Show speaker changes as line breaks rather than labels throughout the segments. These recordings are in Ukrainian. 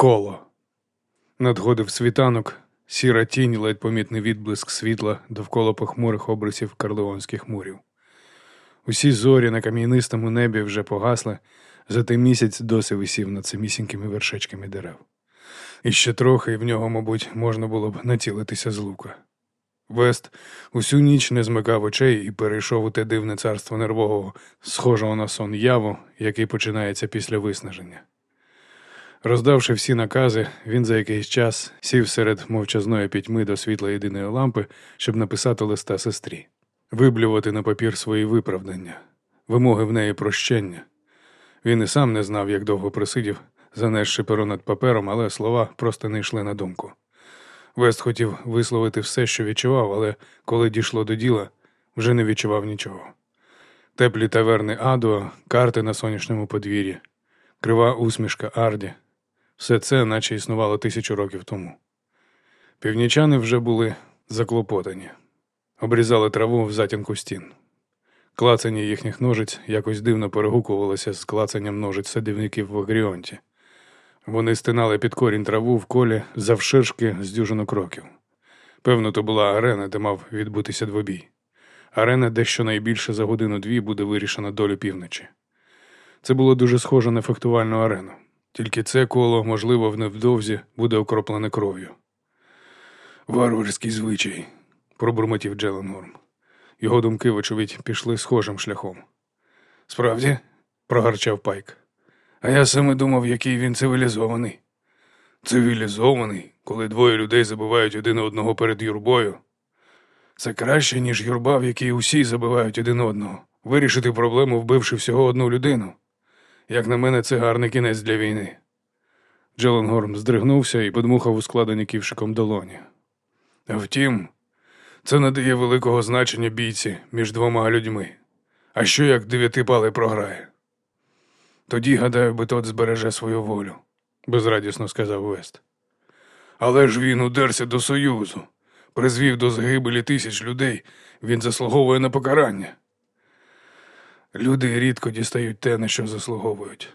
Коло. Надходив світанок, сіра тінь, ледь помітний відблиск світла довкола похмурих обрисів карлеонських мурів. Усі зорі на кам'янистому небі вже погасли, зате місяць досі висів над самісінькими вершечками дерев. І ще трохи, і в нього, мабуть, можна було б націлитися з лука. Вест усю ніч не змикав очей і перейшов у те дивне царство нервового, схожого на сон яву, який починається після виснаження. Роздавши всі накази, він за якийсь час сів серед мовчазної пітьми до світла єдиної лампи, щоб написати листа сестрі, виблювати на папір свої виправдання, вимоги в неї прощення. Він і сам не знав, як довго просидів, занесши перо над папером, але слова просто не йшли на думку. Вест хотів висловити все, що відчував, але коли дійшло до діла, вже не відчував нічого. Теплі таверни Адуа, карти на сонячному подвір'ї, крива усмішка Арді. Все це, наче існувало тисячу років тому. Північани вже були заклопотані, обрізали траву в затінку стін. Клацання їхніх ножиць якось дивно перегукувалося з клацанням ножиць садівників в Агріонті. Вони стинали під корінь траву в колі завширшки з дюжину кроків. Певно, то була арена, де мав відбутися двобій. Арена, де щонайбільше за годину-дві буде вирішена долю півночі. Це було дуже схоже на фехтувальну арену, тільки це коло, можливо, невдовзі буде окроплене кров'ю. Варварський звичай, пробурмотів Джеленгорм. Його думки, вочевидь, пішли схожим шляхом. Справді, прогарчав Пайк. А я саме думав, який він цивілізований. Цивілізований, коли двоє людей забивають один одного перед юрбою. Це краще, ніж юрба, в якій усі забивають один одного, вирішити проблему, вбивши всього одну людину. Як на мене, це гарний кінець для війни. Джеленгорм здригнувся і подмухав у складені ківшиком долоні. Втім, це надає великого значення бійці між двома людьми. А що як дев'ятипалий програє? Тоді, гадаю, би тот збереже свою волю, безрадісно сказав Вест. Але ж він удерся до Союзу, призвів до загибелі тисяч людей, він заслуговує на покарання. Люди рідко дістають те, на що заслуговують.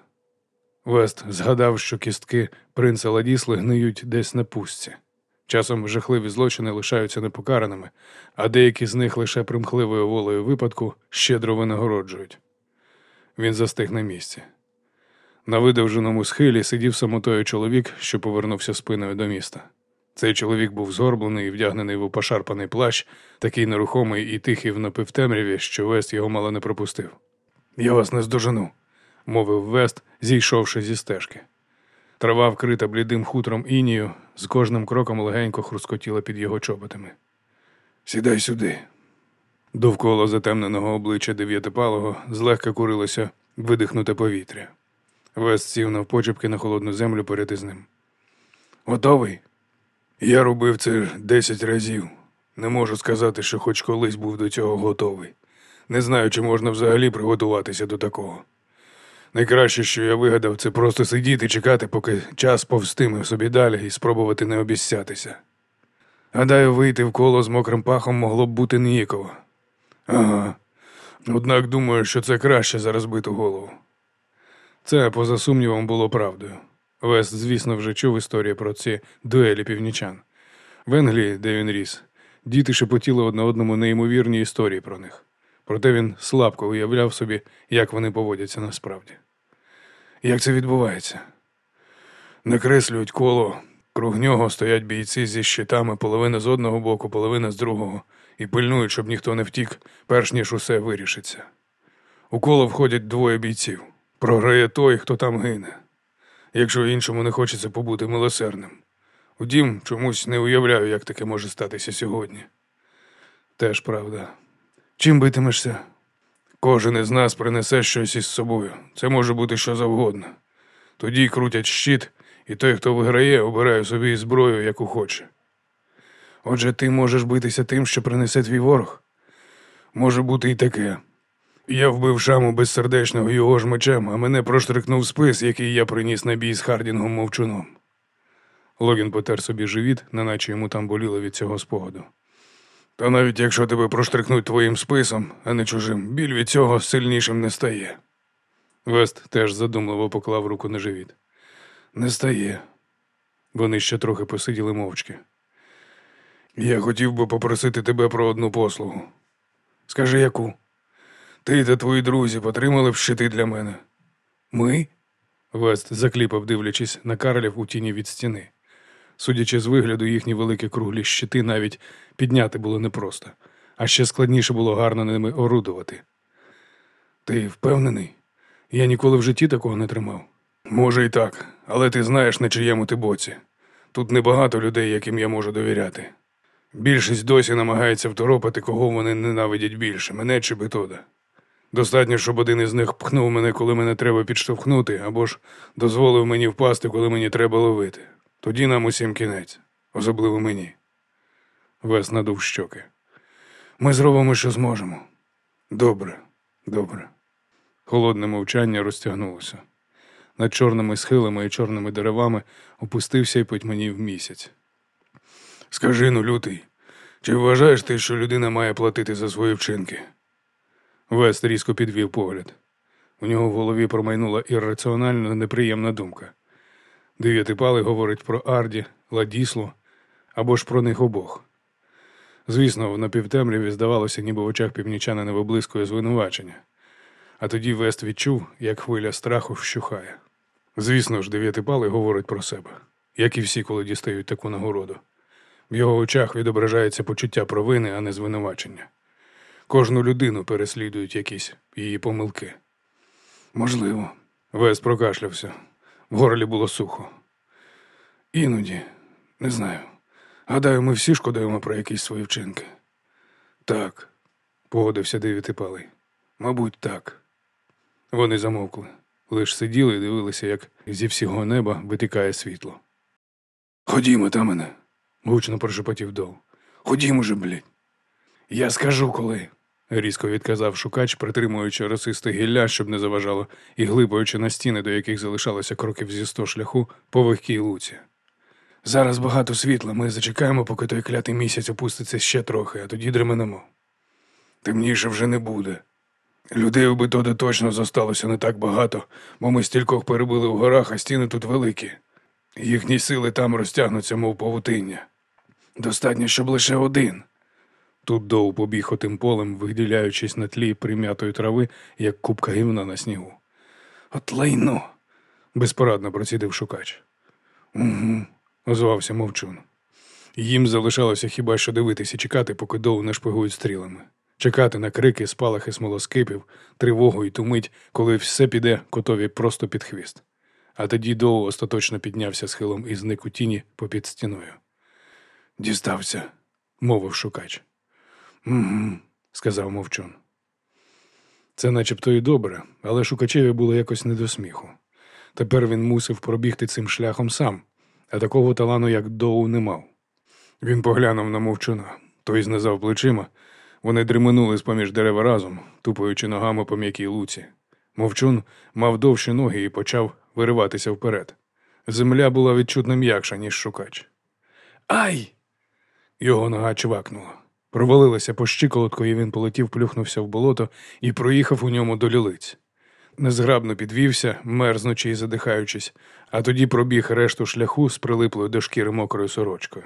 Вест згадав, що кістки принца Ладісли гниють десь на пустці. Часом жахливі злочини лишаються непокараними, а деякі з них лише примхливою волею випадку щедро винагороджують. Він застиг на місці. На видовженому схилі сидів самотою чоловік, що повернувся спиною до міста. Цей чоловік був згорблений і вдягнений в пошарпаний плащ, такий нерухомий і тихий в напівтемряві, що Вест його мало не пропустив. Я вас не здожену, мовив Вест, зійшовши зі стежки. Трава, вкрита блідим хутром інію, з кожним кроком легенько хрускотіла під його чоботами. Сідай сюди. Довкола затемненого обличчя дев'ятипалого злегка курилося видихнуте повітря. Вест сів навпочепки на холодну землю перед із ним. Готовий? Я робив це десять разів. Не можу сказати, що хоч колись був до цього готовий. Не знаю, чи можна взагалі приготуватися до такого. Найкраще, що я вигадав, це просто сидіти, чекати, поки час повстиме собі далі і спробувати не обіцятися. Гадаю, вийти в коло з мокрим пахом могло б бути ніяково. Ага. Однак думаю, що це краще за розбиту голову. Це, поза сумнівом, було правдою. Вест, звісно, вже чув історію про ці дуелі північан. В Енглії, де він ріс, діти шепотіли одне одному неймовірні історії про них. Проте він слабко уявляв собі, як вони поводяться насправді. Як це відбувається? Накреслюють коло, круг нього стоять бійці зі щитами, половина з одного боку, половина з другого, і пильнують, щоб ніхто не втік, перш ніж усе вирішиться. У коло входять двоє бійців. Програє той, хто там гине, якщо іншому не хочеться побути милосердним. Утім, чомусь не уявляю, як таке може статися сьогодні. Теж правда. Чим битимешся? Кожен із нас принесе щось із собою. Це може бути що завгодно. Тоді крутять щит, і той, хто виграє, обирає собі зброю, яку хоче. Отже, ти можеш битися тим, що принесе твій ворог. Може бути і таке. Я вбив шаму безсердечного його ж мечем, а мене проштрикнув спис, який я приніс на бій з Хардінгом мовчуном. Логін потер собі живіт, неначе йому там боліло від цього спогаду. Та навіть якщо тебе проштрикнуть твоїм списом, а не чужим, біль від цього сильнішим не стає. Вест теж задумливо поклав руку на живіт. Не стає. Вони ще трохи посиділи мовчки. Я хотів би попросити тебе про одну послугу. Скажи яку? Ти та твої друзі потримали б щити для мене. Ми? Вест закліпав, дивлячись на Карлів у тіні від стіни. Судячи з вигляду, їхні великі круглі щити навіть підняти було непросто, а ще складніше було гарно ними орудувати. Ти впевнений? Я ніколи в житті такого не тримав. Може і так, але ти знаєш, на чиєму ти боці. Тут небагато людей, яким я можу довіряти. Більшість досі намагається второпати, кого вони ненавидять більше, мене чи Бетода. Достатньо, щоб один із них пхнув мене, коли мене треба підштовхнути, або ж дозволив мені впасти, коли мені треба ловити. Тоді нам усім кінець, особливо мені. Вес надув щоки. Ми зробимо, що зможемо. Добре, добре. Холодне мовчання розтягнулося. Над чорними схилами і чорними деревами опустився і потьманів місяць. Скажи ну, лютий, чи вважаєш ти, що людина має платити за свої вчинки? Вест різко підвів погляд. У нього в голові промайнула ірраціональна неприємна думка. Дев'ятипалий говорить про Арді, Ладіслу або ж про них обох. Звісно, в напівтемряві здавалося, ніби в очах північанина виблискує звинувачення. А тоді Вест відчув, як хвиля страху вщухає. Звісно ж, дев'ятипалий говорить про себе, як і всі, коли дістають таку нагороду. В його очах відображається почуття провини, а не звинувачення. Кожну людину переслідують якісь її помилки. Можливо. Вес прокашлявся. В горлі було сухо. Іноді, не знаю. Гадаю, ми всі шкодуємо про якісь свої вчинки. Так, погодився дев'ятипалий. Мабуть, так. Вони замовкли, лиш сиділи і дивилися, як зі всього неба витікає світло. Ходімо, та мене, гучно прошепотів Дов. Ходімо же, блядь. Я скажу коли. різко відказав шукач, притримуючи росисте гілля, щоб не заважало, і глибаючи на стіни, до яких залишалося кроків зі сто шляху по вогкій луці. Зараз багато світла, ми зачекаємо, поки той клятий місяць опуститься ще трохи, а тоді дременемо. Темніше вже не буде. Людей у Бетода точно зосталося не так багато, бо ми стількох перебили в горах, а стіни тут великі. Їхні сили там розтягнуться, мов павутиння. Достатньо, щоб лише один. Тут Доу побіг отим полем, виділяючись на тлі прим'ятої трави, як купка гівна на снігу. От лайно. безпорадно процідив шукач. Угу, озвався мовчун. Їм залишалося хіба що дивитися чекати, поки Доу нашпигують стрілами. Чекати на крики, спалахи смолоскипів, тривогу і ту мить, коли все піде котові просто під хвіст. А тоді Доу остаточно піднявся схилом і зник у тіні попід стіною. Дістався, мовив шукач. Угу, сказав мовчун. Це начебто і добре, але шукачеві було якось не до сміху. Тепер він мусив пробігти цим шляхом сам, а такого талану, як Доу, не мав. Він поглянув на мовчуна, той знизав плечима. Вони дременули з поміж дерева разом, тупаючи ногами по м'якій луці. Мовчун мав довші ноги і почав вириватися вперед. Земля була відчутно м'якша, ніж шукач. Ай! Його нога чвакнула. Провалилася по щиколотку, і він полетів, плюхнувся в болото і проїхав у ньому до лілиць. Незграбно підвівся, мерзнучи і задихаючись, а тоді пробіг решту шляху з прилиплою до шкіри мокрою сорочкою.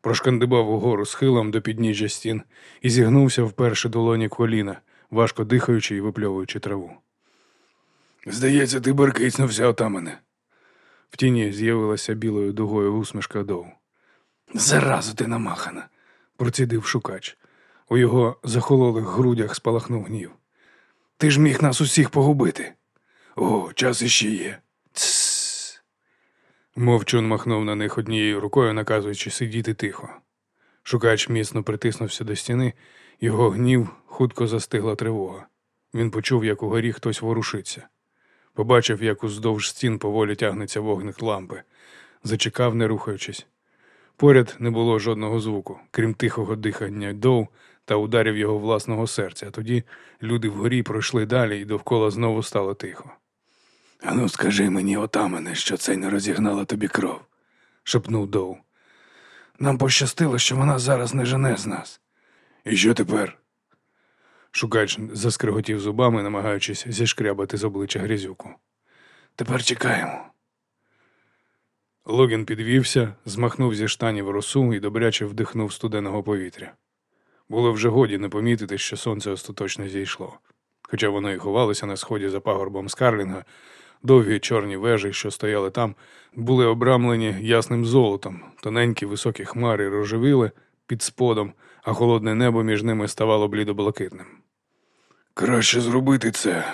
Прошкандибав угору схилом до підніжжя стін і зігнувся вперше долоні коліна, важко дихаючи і випльовуючи траву. Здається, ти беркицнувся отамане. В тіні з'явилася білою дугою усмішка Доу. Заразу ти намахана, процідив шукач. У його захололих грудях спалахнув гнів. Ти ж міг нас усіх погубити. О, час іще є. Тссс. Мовчун махнув на них однією рукою, наказуючи сидіти тихо. Шукач міцно притиснувся до стіни, його гнів хутко застигла тривога. Він почув, як угорі хтось ворушиться. Побачив, як уздовж стін поволі тягнеться вогник лампи, зачекав, не рухаючись. Поряд не було жодного звуку, крім тихого дихання дов та ударів його власного серця. Тоді люди вгорі пройшли далі, і довкола знову стало тихо. Ану, скажи мені, отамане, що це не розігнала тобі кров, шепнув Доу. Нам пощастило, що вона зараз не жене з нас. І що тепер? Шукач заскриготів зубами, намагаючись зішкрябати з обличчя грязюку. Тепер чекаємо. Логін підвівся, змахнув зі штанів росу і добряче вдихнув студеного повітря. Було вже годі не помітити, що сонце остаточно зійшло. Хоча воно і ховалося на сході за пагорбом Скарлінга, довгі чорні вежі, що стояли там, були обрамлені ясним золотом, тоненькі високі хмари рожевіли під сподом, а холодне небо між ними ставало блідоблакитним. Краще зробити це,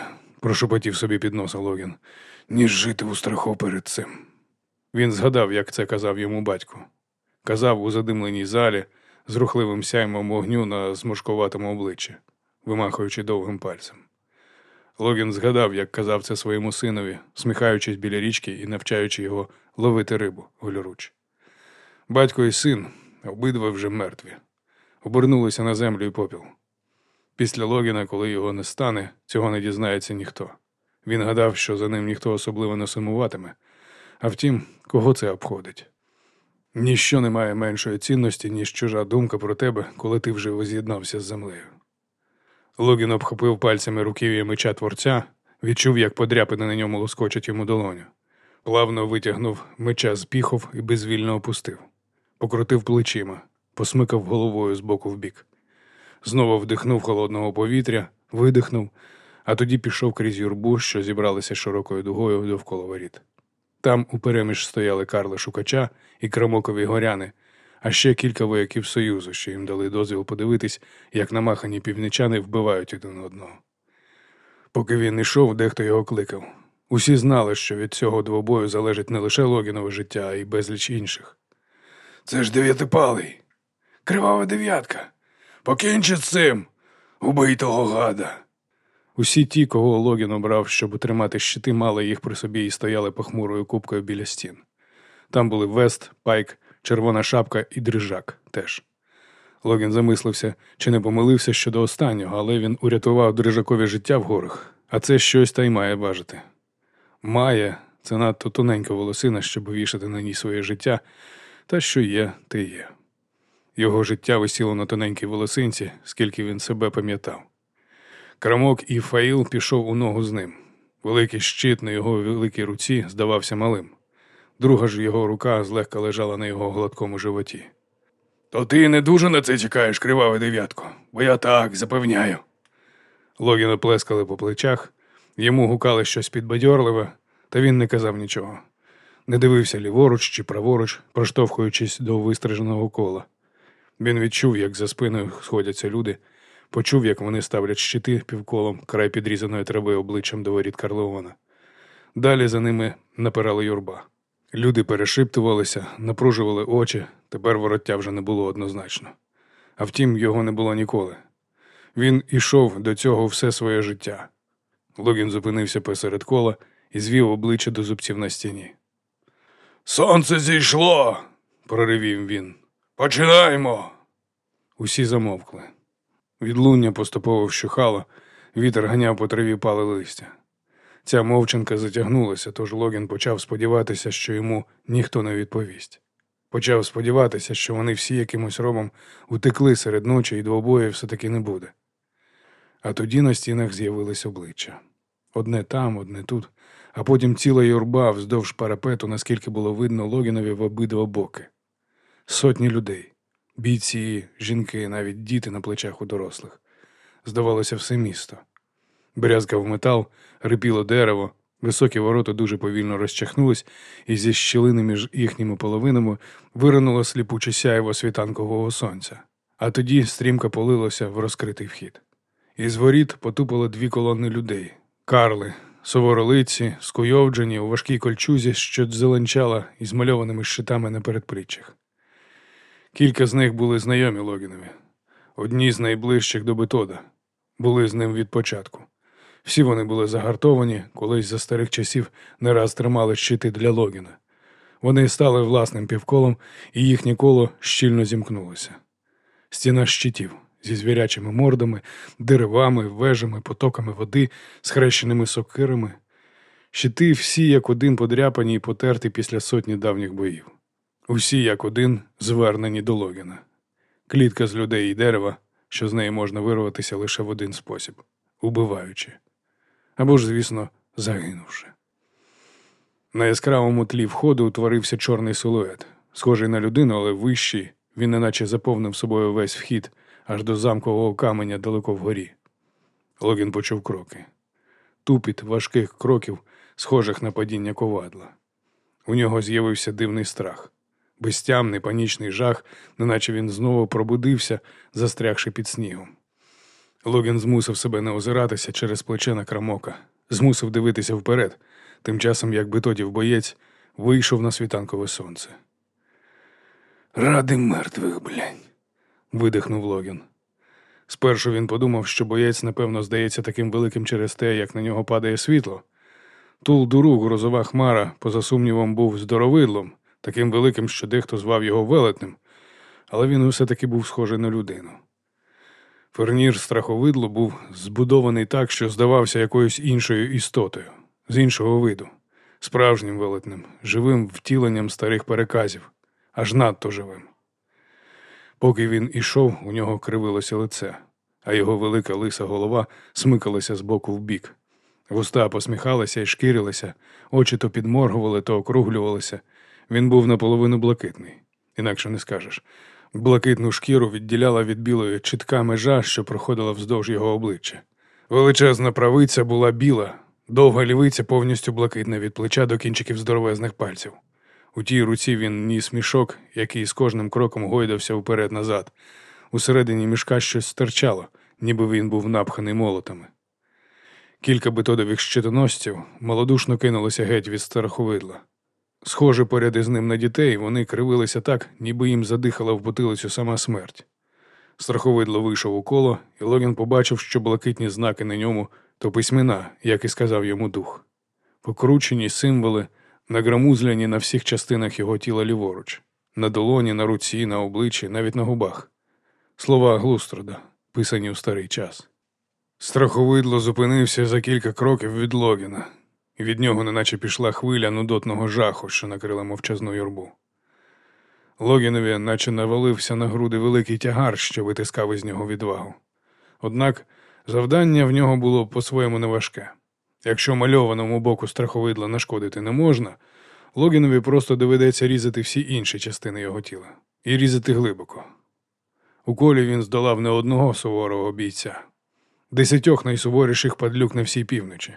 прошепотів собі під носа Логін, ніж жити у страху перед цим. Він згадав, як це казав йому батько. Казав у задимленій залі з рухливим сяймом вогню на зморшкуватому обличчі, вимахуючи довгим пальцем. Логін згадав, як казав це своєму синові, сміхаючись біля річки і навчаючи його ловити рибу голіруч. Батько і син обидва вже мертві, обернулися на землю і попіл. Після Логіна, коли його не стане, цього не дізнається ніхто. Він гадав, що за ним ніхто особливо не сумуватиме. А втім, кого це обходить? Ніщо не має меншої цінності, ніж чужа думка про тебе, коли ти вже воз'єднався з землею. Логін обхопив пальцями руків'я меча творця, відчув, як подряпини на ньому лоскочать йому долоню. Плавно витягнув меча з піхов і безвільно опустив, покрутив плечима, посмикав головою з боку в бік. Знову вдихнув холодного повітря, видихнув, а тоді пішов крізь юрбу, що зібралися широкою дугою довкола воріт. Там упереміж стояли Карли Шукача і Крамокові горяни, а ще кілька вояків Союзу, що їм дали дозвіл подивитись, як намахані півничани вбивають один одного. Поки він йшов, дехто його кликав. Усі знали, що від цього двобою залежить не лише Логінове життя, а й безліч інших. Це ж дев'ятипалий, кривава дев'ятка. Покінчи з цим, убий того гада. Усі ті, кого Логін обрав, щоб утримати щити, мали їх при собі і стояли похмурою купкою біля стін. Там були Вест, Пайк, Червона шапка і Дрижак теж. Логін замислився, чи не помилився щодо останнього, але він урятував Дрижакові життя в горах, а це щось та й має важити. Має це надто тоненька волосина, щоб вішати на ній своє життя, та що є, те є. Його життя висіло на тоненькій волосинці, скільки він себе пам'ятав. Крамок і Фаїл пішов у ногу з ним. Великий щит на його великій руці здавався малим. Друга ж його рука злегка лежала на його гладкому животі. То ти не дуже на це чекаєш, криваве дев'ятко, бо я так запевняю. Логіна плескали по плечах, йому гукали щось підбадьорливе, та він не казав нічого. Не дивився ліворуч чи праворуч, проштовхуючись до вистриженого кола. Він відчув, як за спиною сходяться люди, почув, як вони ставлять щити півколом край підрізаної трави обличчям до воріт Карлеона. Далі за ними напирала юрба. Люди перешиптувалися, напружували очі, тепер вороття вже не було однозначно. А втім, його не було ніколи. Він ішов до цього все своє життя. Логін зупинився посеред кола і звів обличчя до зубців на стіні. Сонце зійшло, проривів він. Починаємо. Усі замовкли. Відлуння поступово вщухало, вітер ганяв по траві пали листя. Ця мовчанка затягнулася, тож Логін почав сподіватися, що йому ніхто не відповість. Почав сподіватися, що вони всі якимось робом утекли серед ночі і двобоїв все-таки не буде. А тоді на стінах з'явились обличчя. Одне там, одне тут, а потім ціла юрба вздовж парапету, наскільки було видно Логінові в обидва боки. Сотні людей, бійці, жінки, навіть діти на плечах у дорослих. Здавалося, все місто. Брязкав метал, рипіло дерево, високі ворота дуже повільно розчахнулись, і зі щілини між їхніми половинами виринуло сліпуче сяйво світанкового сонця, а тоді стрімко полилося в розкритий вхід. Із воріт потупало дві колони людей карли, суворолиці, скуйовджені у важкій кольчузі, що зеленчала із мальованими щитами на передпліччях. Кілька з них були знайомі Логінові, одні з найближчих до Бетода, були з ним від початку. Всі вони були загартовані, колись за старих часів не раз тримали щити для Логіна. Вони стали власним півколом, і їхнє коло щільно зімкнулося. Стіна щитів зі звірячими мордами, деревами, вежами, потоками води, схрещеними сокирами. Щити всі як один подряпані і потерті після сотні давніх боїв. Усі як один звернені до Логіна. Клітка з людей і дерева, що з неї можна вирватися лише в один спосіб убиваючи або ж, звісно, загинувши. На яскравому тлі входу утворився чорний силует, схожий на людину, але вищий. Він неначе заповнив собою весь вхід аж до замкового каменя далеко вгорі. Логін почув кроки. Тупіт важких кроків, схожих на падіння ковадла. У нього з'явився дивний страх, безтямний панічний жах, неначе він знову пробудився, застрягши під снігом. Логін змусив себе не озиратися через плече на крамока, змусив дивитися вперед, тим часом, як битодів боєць вийшов на світанкове сонце. Ради мертвих, блянь, видихнув Логін. Спершу він подумав, що боєць, напевно, здається таким великим через те, як на нього падає світло. Тул дуруг, грозова хмара, поза сумнівом, був здоровидлом, таким великим, що дехто звав його велетним, але він усе таки був схожий на людину. Фернір страховидло був збудований так, що здавався якоюсь іншою істотою, з іншого виду, справжнім велетним, живим втіленням старих переказів, аж надто живим. Поки він ішов, у нього кривилося лице, а його велика лиса голова смикалася з боку в бік. Вуста посміхалися і шкірилися, очі то підморгували, то округлювалися. Він був наполовину блакитний, інакше не скажеш. Блакитну шкіру відділяла від білої чітка межа, що проходила вздовж його обличчя. Величезна правиця була біла, довга лівиця повністю блакитна від плеча до кінчиків здоровезних пальців. У тій руці він ніс мішок, який з кожним кроком гойдався вперед-назад. Усередині мішка щось стирчало, ніби він був напханий молотами. Кілька бетодових щитоносців малодушно кинулися геть від страховидла. Схоже, поряд із ним на дітей, вони кривилися так, ніби їм задихала в потилицю сама смерть. Страховидло вийшов у коло, і Логін побачив, що блакитні знаки на ньому то письмена, як і сказав йому дух. Покручені символи, награмузляні на всіх частинах його тіла ліворуч, на долоні, на руці, на обличчі, навіть на губах. Слова Глустрода, писані у старий час. Страховидло зупинився за кілька кроків від Логіна, від нього неначе пішла хвиля нудотного жаху, що накрила мовчазну юрбу. Логінові наче навалився на груди великий тягар, що витискав із нього відвагу. Однак завдання в нього було по-своєму неважке. Якщо мальованому боку страховидла нашкодити не можна, Логінові просто доведеться різати всі інші частини його тіла і різати глибоко. У колі він здолав не одного суворого бійця, десятьох найсуворіших падлюк на всій півночі.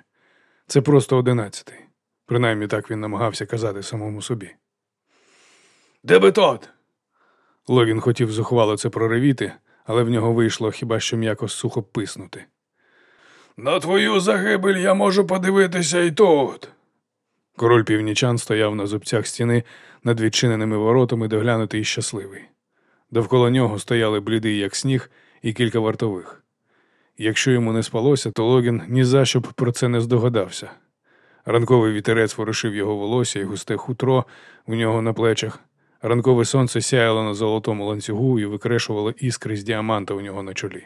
Це просто одинадцятий. Принаймні так він намагався казати самому собі. Де би тот? Логін хотів зухвало це проривіти, але в нього вийшло хіба що м'яко сухо писнути. На твою загибель я можу подивитися і тут. Король північан стояв на зубцях стіни над відчиненими воротами, доглянутий і щасливий. Довкола нього стояли блідий, як сніг, і кілька вартових. Якщо йому не спалося, то Логін ні за що б про це не здогадався. Ранковий вітерець ворушив його волосся і густе хутро у нього на плечах. Ранкове сонце сяяло на золотому ланцюгу і викрешувало іскри з діаманта у нього на чолі.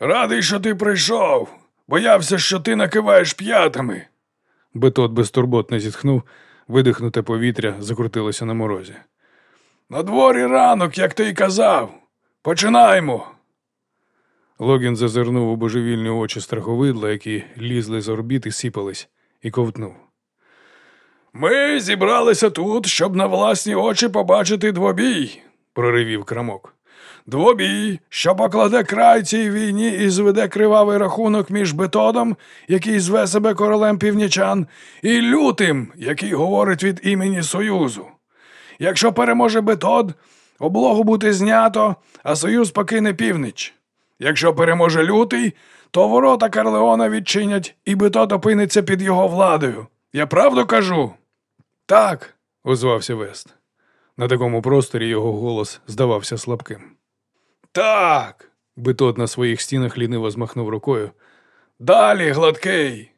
Радий, що ти прийшов. Боявся, що ти накиваєш п'ятами. Бетот безтурботно зітхнув, видихнуте повітря закрутилося на морозі. На дворі ранок, як ти й казав. Починаймо. Логін зазирнув у божевільні очі страховидла, які лізли з орбіт і сіпались, і ковтнув. Ми зібралися тут, щоб на власні очі побачити двобій, проривів крамок. Двобій, що покладе край цій війні і зведе кривавий рахунок між бетодом, який зве себе королем північан, і лютим, який говорить від імені Союзу. Якщо переможе бетод, облогу буде знято, а союз покине північ. Якщо переможе лютий, то ворота Карлеона відчинять, і бетод опиниться під його владою. Я правду кажу? Так, озвався Вест. На такому просторі його голос здавався слабким. Так. Бетот на своїх стінах ліниво змахнув рукою. Далі, гладкий.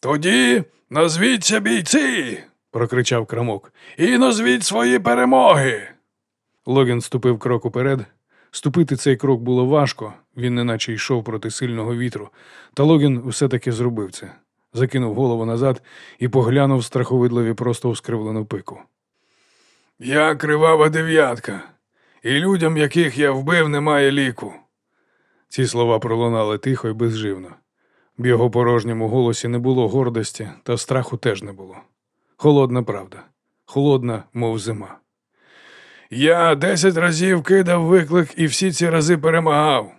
Тоді назвіться бійці, прокричав крамок, і назвіть свої перемоги. Логін ступив крок уперед. Ступити цей крок було важко, він неначе йшов проти сильного вітру, та Логін все таки зробив це. Закинув голову назад і поглянув страховидливі просто у скривлену пику. Я кривава дев'ятка, і людям, яких я вбив, немає ліку. Ці слова пролунали тихо і безживно. В його порожньому голосі не було гордості, та страху теж не було. Холодна правда, холодна, мов зима. Я десять разів кидав виклик і всі ці рази перемагав.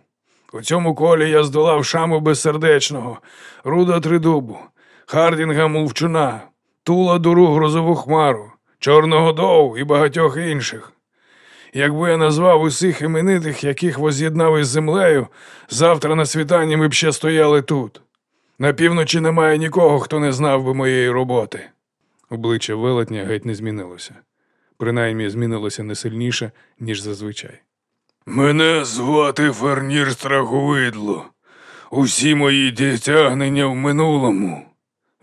У цьому колі я здолав шаму безсердечного, руда тридубу, Хардінга мовчуна, тула дуру грозову хмару, чорного дов і багатьох інших. Якби я назвав усіх іменитих, яких воз'єднав із землею, завтра на світанні ми б ще стояли тут. На півночі немає нікого, хто не знав би моєї роботи. Обличчя велетня геть не змінилося. Принаймні змінилося не сильніше, ніж зазвичай. Мене звати Фернір Страховидло. Усі мої досягнення в минулому.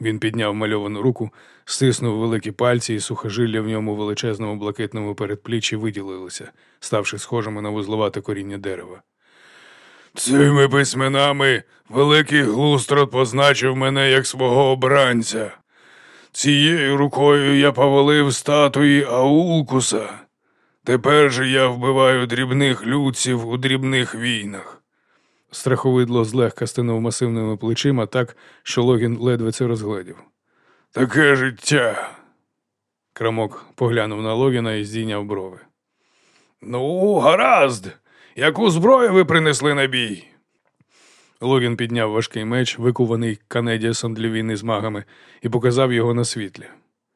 Він підняв мальовану руку, стиснув великі пальці, і сухожилля в ньому величезному блакитному передпліччі виділилися, ставши схожими на вузловате коріння дерева. Цими письменами великий глустрот позначив мене як свого обранця. Цією рукою я повалив статуї Аулкуса. Тепер же я вбиваю дрібних людців у дрібних війнах. Страховидло злегка стинув масивними плечима так, що Логін ледве це розгледів. Таке життя. Крамок поглянув на Логіна і здійняв брови. Ну, гаразд. Яку зброю ви принесли на бій? Логін підняв важкий меч, викуваний канедіасом для війни з магами, і показав його на світлі.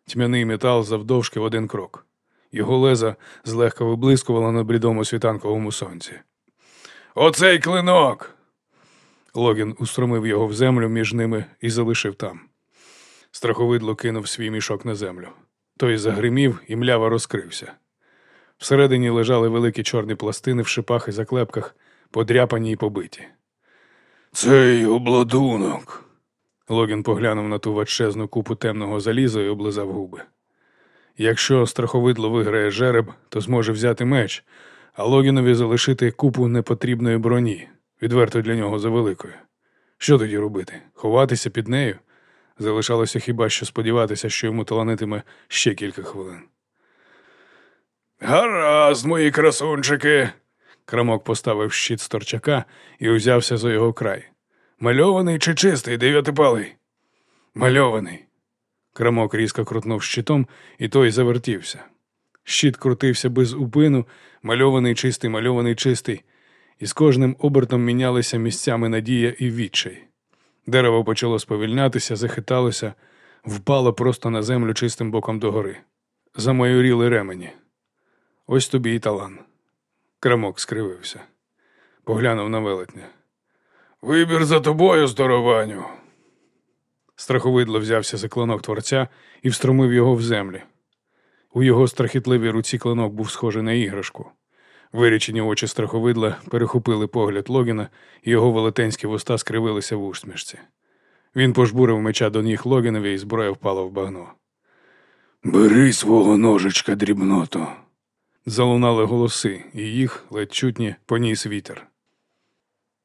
Тьмяний метал завдовжки в один крок. Його леза злегка виблискувало на блідому світанковому сонці. Оцей клинок. Логін устромив його в землю між ними і залишив там. Страховидло кинув свій мішок на землю. Той загримів і мляво розкрився. Всередині лежали великі чорні пластини в шипах і заклепках, подряпані й побиті. Цей обладунок. Логін поглянув на ту вачезну купу темного заліза і облизав губи. Якщо страховидло виграє жереб, то зможе взяти меч, а Логінові залишити купу непотрібної броні, відверто для нього завеликою. Що тоді робити? Ховатися під нею? Залишалося хіба що сподіватися, що йому таланитиме ще кілька хвилин. Гаразд, мої красунчики. Крамок поставив щит з торчака і узявся за його край. Мальований чи чистий, дев'ятипалий? Мальований. Крамок різко крутнув щитом, і той завертівся. Щит крутився без упину, мальований чистий, мальований чистий, і з кожним обертом мінялися місцями надія і відчай. Дерево почало сповільнятися, захиталося, впало просто на землю чистим боком догори. Замайоріли ремені. Ось тобі і талан. Крамок скривився. Поглянув на велетня. Вибір за тобою, здорованю. Страховидло взявся за клинок творця і встромив його в землі. У його страхітливій руці клинок був схожий на іграшку. Вирічені очі страховидла перехопили погляд Логіна, і його велетенські вуста скривилися в усмішці. Він пожбурив меча до ніг Логінові, і зброя впала в багно. Бери свого ножичка, дрібното. Залунали голоси, і їх, ледь чутні, поніс вітер.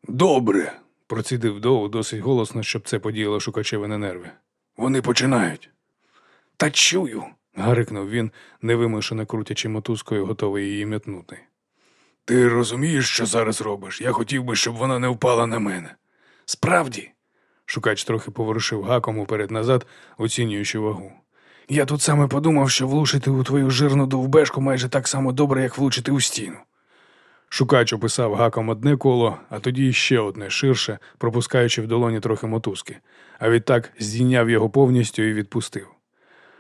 Добре, процідив Доу досить голосно, щоб це подіяло шукачеві на нерви. Вони починають. Та чую. гарикнув він, невимушено крутячи мотузкою, готовий її м'ятнути. Ти розумієш, що зараз робиш? Я хотів би, щоб вона не впала на мене. Справді, шукач трохи поворушив гаком уперед назад, оцінюючи вагу. Я тут саме подумав, що влучити у твою жирну довбешку майже так само добре, як влучити у стіну. Шукач описав гаком одне коло, а тоді ще одне ширше, пропускаючи в долоні трохи мотузки, а відтак здійняв його повністю і відпустив.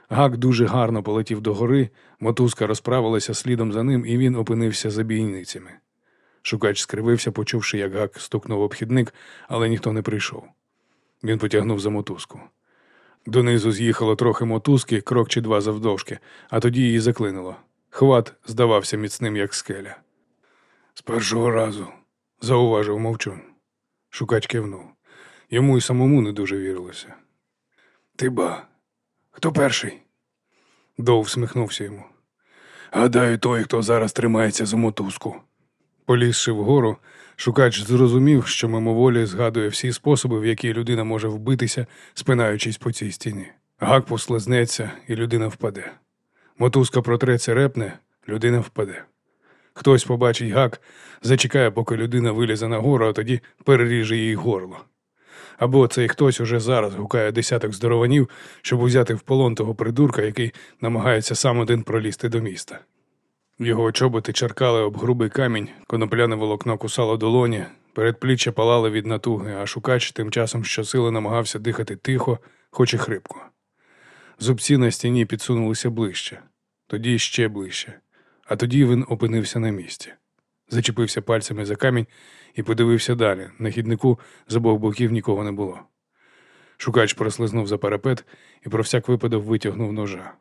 Гак дуже гарно полетів догори, мотузка розправилася слідом за ним, і він опинився за бійницями. Шукач скривився, почувши, як гак стукнув обхідник, але ніхто не прийшов. Він потягнув за мотузку. Донизу з'їхало трохи мотузки, крок чи два завдовжки, а тоді її заклинило. Хват здавався міцним, як скеля. З першого разу, зауважив мовчун. Шукач кивнув. Йому й самому не дуже вірилося. Ти ба, хто перший? Дов всміхнувся йому. Гадаю, той, хто зараз тримається за мотузку. Полізши вгору, шукач зрозумів, що мимоволі згадує всі способи, в які людина може вбитися, спинаючись по цій стіні. Гак послизнеться, і людина впаде. Мотузка протреться репне, людина впаде. Хтось побачить гак, зачекає, поки людина вилізе на гору, а тоді переріже їй горло. Або цей хтось уже зараз гукає десяток здорованів, щоб узяти в полон того придурка, який намагається сам один пролізти до міста. Його чоботи черкали об грубий камінь, конопляне волокно кусало долоні, передпліччя палали від натуги, а шукач тим часом щосили намагався дихати тихо, хоч і хрипко. Зубці на стіні підсунулися ближче, тоді ще ближче, а тоді він опинився на місці. Зачепився пальцями за камінь і подивився далі. На хіднику з обох боків нікого не було. Шукач прослизнув за парапет і про всяк випадок витягнув ножа.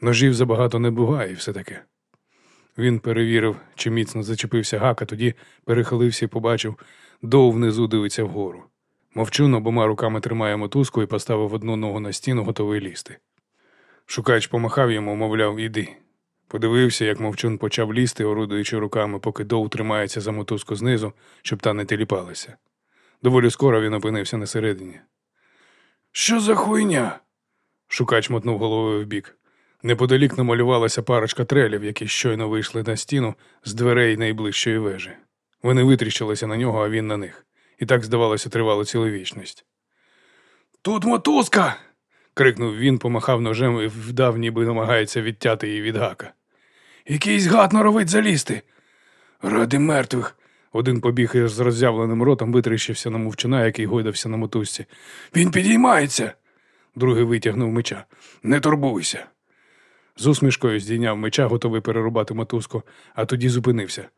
Ножів забагато не буває все таке. Він перевірив, чи міцно зачепився гак, а тоді перехилився і побачив, Доу внизу дивиться вгору. Мовчун обома руками тримає мотузку і поставив одну ногу на стіну, готовий лізти. Шукач помахав йому, мовляв, іди. Подивився, як мовчун почав лізти, орудуючи руками, поки Доу тримається за мотузку знизу, щоб та не теліпалася. Доволі скоро він опинився на середині. Що за хуйня? Шукач мотнув головою вбік. Неподалік намалювалася парочка трелів, які щойно вийшли на стіну з дверей найближчої вежі. Вони витріщилися на нього, а він на них. І так, здавалося, тривало цілу вічність. Тут мотузка. крикнув він, помахав ножем і вдав, ніби намагається відтяти її від гака. Якийсь гад норовить залізти. Заради мертвих. Один побіг із роззявленим ротом, витріщився на мовчуна, який гойдався на мотузці. Він підіймається. Другий витягнув меча. Не турбуйся. З усмішкою здійняв меча, готовий перерубати мотузку, а тоді зупинився.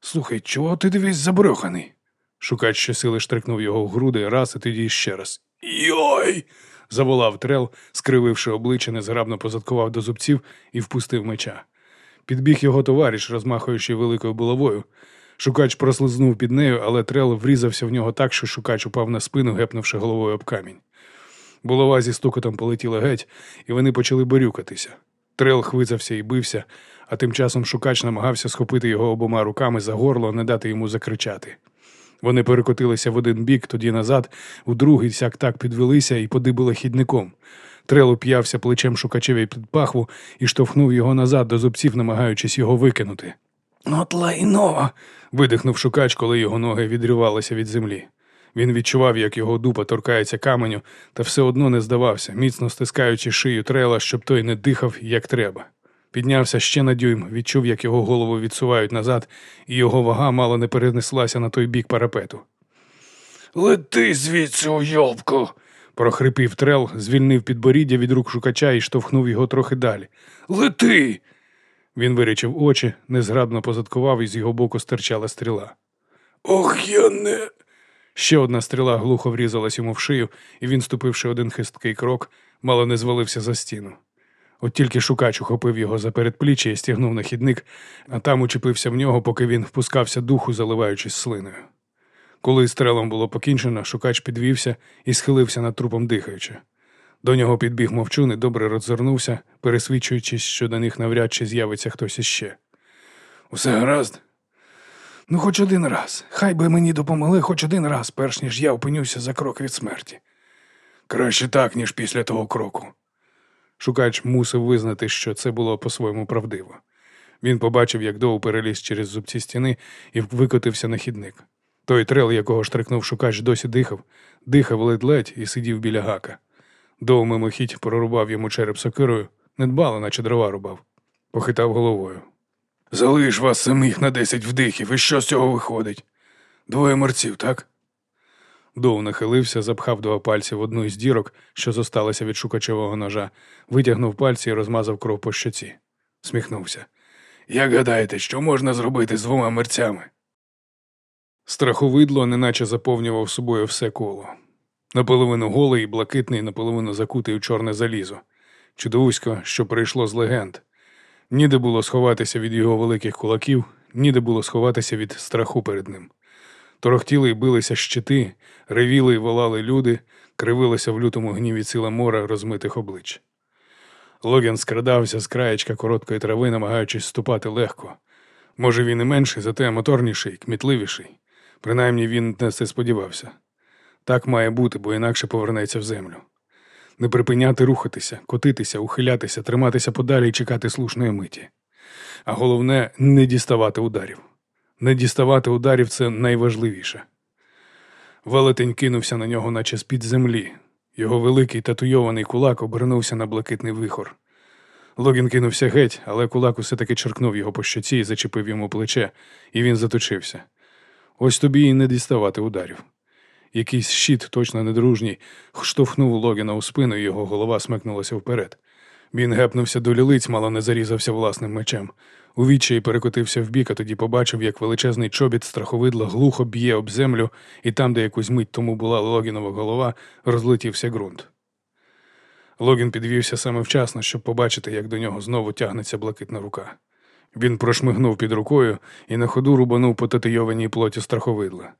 Слухай, чого ти, дідись, забрьоханий? Шукач щосили штрикнув його в груди раз і тоді ще раз. Йой. заволав трел, скрививши обличчя, незграбно позадкував до зубців і впустив меча. Підбіг його товариш, розмахуючи великою булавою. Шукач прослизнув під нею, але трел врізався в нього так, що шукач упав на спину, гепнувши головою об камінь. Булава зі стукотом полетіла геть, і вони почали борюкатися. Трел хвицався і бився, а тим часом шукач намагався схопити його обома руками за горло, не дати йому закричати. Вони перекотилися в один бік, тоді назад, у другий сяк так підвелися і подибили хідником. Трел уп'явся плечем шукачеві під пахву і штовхнув його назад до зубців, намагаючись його викинути. От лайно. видихнув шукач, коли його ноги відривалися від землі. Він відчував, як його дупа торкається каменю, та все одно не здавався, міцно стискаючи шию трела, щоб той не дихав як треба. Піднявся ще на дюйм, відчув, як його голову відсувають назад, і його вага мало не перенеслася на той бік парапету. Лети звідси, уйобку!» – прохрипів трел, звільнив підборіддя від рук шукача і штовхнув його трохи далі. Лети! Він вирічив очі, незграбно позадкував і з його боку стирчала стріла. Ох, я не. Ще одна стріла глухо врізалась йому в шию, і він, ступивши один хисткий крок, мало не звалився за стіну. От тільки шукач ухопив його за передпліччя і стягнув на хідник, а там учепився в нього, поки він впускався духу, заливаючись слиною. Коли стрелом було покінчено, шукач підвівся і схилився над трупом дихаючи. До нього підбіг мовчун і добре роззирнувся, пересвідчуючись, що до них навряд чи з'явиться хтось іще. Усе гаразд? Ну, хоч один раз. Хай би мені допомогли хоч один раз, перш ніж я опинюся за крок від смерті. Краще так, ніж після того кроку. Шукач мусив визнати, що це було по-своєму правдиво. Він побачив, як Доу переліз через зубці стіни і викотився на хідник. Той трел, якого штрикнув шукач, досі дихав, дихав ледь-ледь і сидів біля гака. Доу мимохідь прорубав йому череп сокирою, недбало, наче дрова рубав, похитав головою. Залиш вас самих на десять вдихів, і що з цього виходить? Двоє мерців, так? Доу нахилився, запхав два пальці в одну із дірок, що зосталася від шукачевого ножа, витягнув пальці і розмазав кров по щоці. Сміхнувся. Як гадаєте, що можна зробити з двома мерцями? Страховидло неначе заповнював собою все коло. Наполовину голий, блакитний, наполовину закутий у чорне залізо. Чудовисько, що прийшло з легенд. Ніде було сховатися від його великих кулаків, ніде було сховатися від страху перед ним. Торохтіли й билися щити, ревіли й волали люди, кривилися в лютому гніві ціла мора розмитих облич. Логін скрадався з краєчка короткої трави, намагаючись ступати легко. Може, він і менший, зате моторніший, кмітливіший. Принаймні він на це сподівався. Так має бути, бо інакше повернеться в землю. Не припиняти рухатися, котитися, ухилятися, триматися подалі і чекати слушної миті. А головне не діставати ударів. Не діставати ударів це найважливіше. Велетень кинувся на нього, наче з-під землі. Його великий татуйований кулак обернувся на блакитний вихор. Логін кинувся геть, але кулак усе таки черкнув його по щоці і зачепив йому плече, і він заточився. Ось тобі і не діставати ударів. Якийсь щит, точно недружній, штовхнув Логіна у спину, і його голова смикнулася вперед. Він гепнувся до лілиць, мало не зарізався власним мечем. У відчаї перекотився вбік, а тоді побачив, як величезний чобіт страховидла глухо б'є об землю, і там, де якусь мить тому була Логінова голова, розлетівся ґрунт. Логін підвівся саме вчасно, щоб побачити, як до нього знову тягнеться блакитна рука. Він прошмигнув під рукою і на ходу рубанув по татийованій плоті страховидла.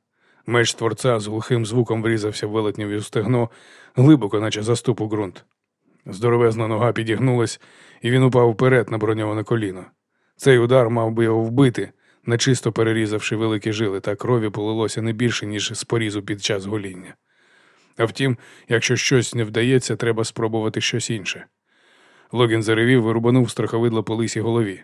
Меч творця з глухим звуком врізався велетнів у стегно, глибоко, наче заступ у ґрунт. Здоровезна нога підігнулась, і він упав вперед на броньоване коліно. Цей удар мав би його вбити, нечисто перерізавши великі жили, та крові полилося не більше, ніж з порізу під час гоління. А втім, якщо щось не вдається, треба спробувати щось інше. Логін заревів і рубанув страховидло по лисій голові.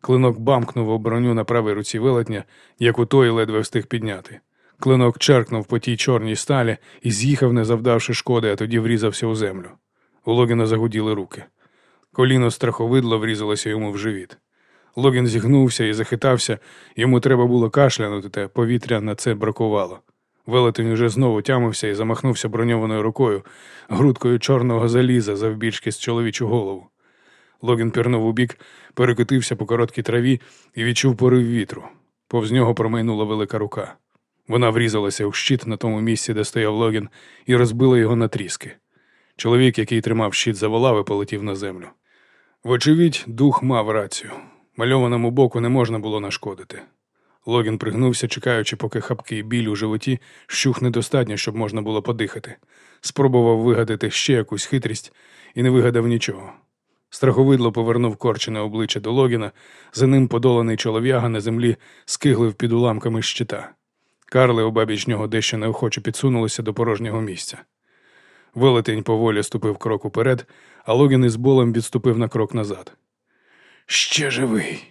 Клинок бамкнув об броню на правій руці велетня, яку той ледве встиг підняти. Клинок черкнув по тій чорній сталі і з'їхав, не завдавши шкоди, а тоді врізався у землю. У Логіна загуділи руки. Коліно страховидло врізалося йому в живіт. Логін зігнувся і захитався, йому треба було кашлянути, та повітря на це бракувало. Велетень уже знову тямився і замахнувся броньованою рукою, грудкою чорного заліза завбільшки з чоловічу голову. Логін пірнув у бік, перекотився по короткій траві і відчув порив вітру. Повз нього промайнула велика рука. Вона врізалася у щит на тому місці, де стояв Логін, і розбила його на тріски. Чоловік, який тримав щит, заволав і полетів на землю. Вочевидь, дух мав рацію. Мальованому боку не можна було нашкодити. Логін пригнувся, чекаючи, поки хапкий біль у животі щух недостатньо, щоб можна було подихати. Спробував вигадати ще якусь хитрість і не вигадав нічого. Страховидло повернув корчене обличчя до Логіна, за ним подоланий чолов'яга на землі скиглив під уламками щита. Карли обабіч нього дещо неохоче підсунулися до порожнього місця. Велетень поволі ступив крок уперед, а Логін із болем відступив на крок назад. Ще живий,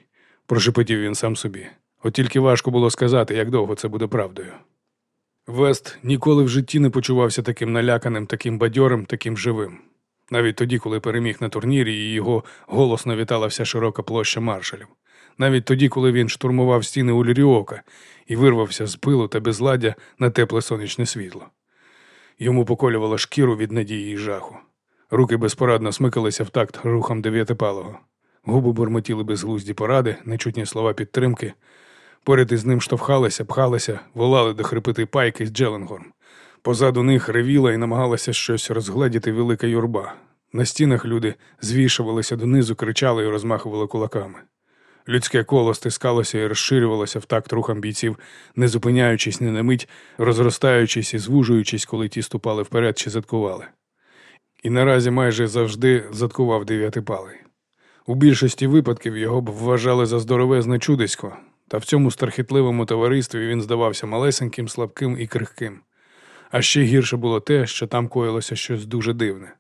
прошепотів він сам собі. От тільки важко було сказати, як довго це буде правдою. Вест ніколи в житті не почувався таким наляканим, таким бадьорим, таким живим. Навіть тоді, коли переміг на турнірі, і його голосно вітала вся широка площа маршалів. Навіть тоді, коли він штурмував стіни Ульріока і вирвався з пилу та безладдя на тепле сонячне світло. Йому поколювало шкіру від надії і жаху. Руки безпорадно смикалися в такт рухом дев'ятипалого. Губи бурмотіли безглузді поради, нечутні слова підтримки. Поряд із ним штовхалися, пхалися, волали до хрипити пайки з Джеленгорм. Позаду них ревіла і намагалася щось розгледіти велика юрба. На стінах люди звішувалися донизу, кричали і розмахували кулаками. Людське коло стискалося і розширювалося в такт рухам бійців, не зупиняючись ні на мить, розростаючись і звужуючись, коли ті ступали вперед чи заткували. І наразі майже завжди заткував дев'ятипалий. У більшості випадків його б вважали за здоровезне чудисько, та в цьому страхітливому товаристві він здавався малесеньким, слабким і крихким. А ще гірше було те, що там коїлося щось дуже дивне,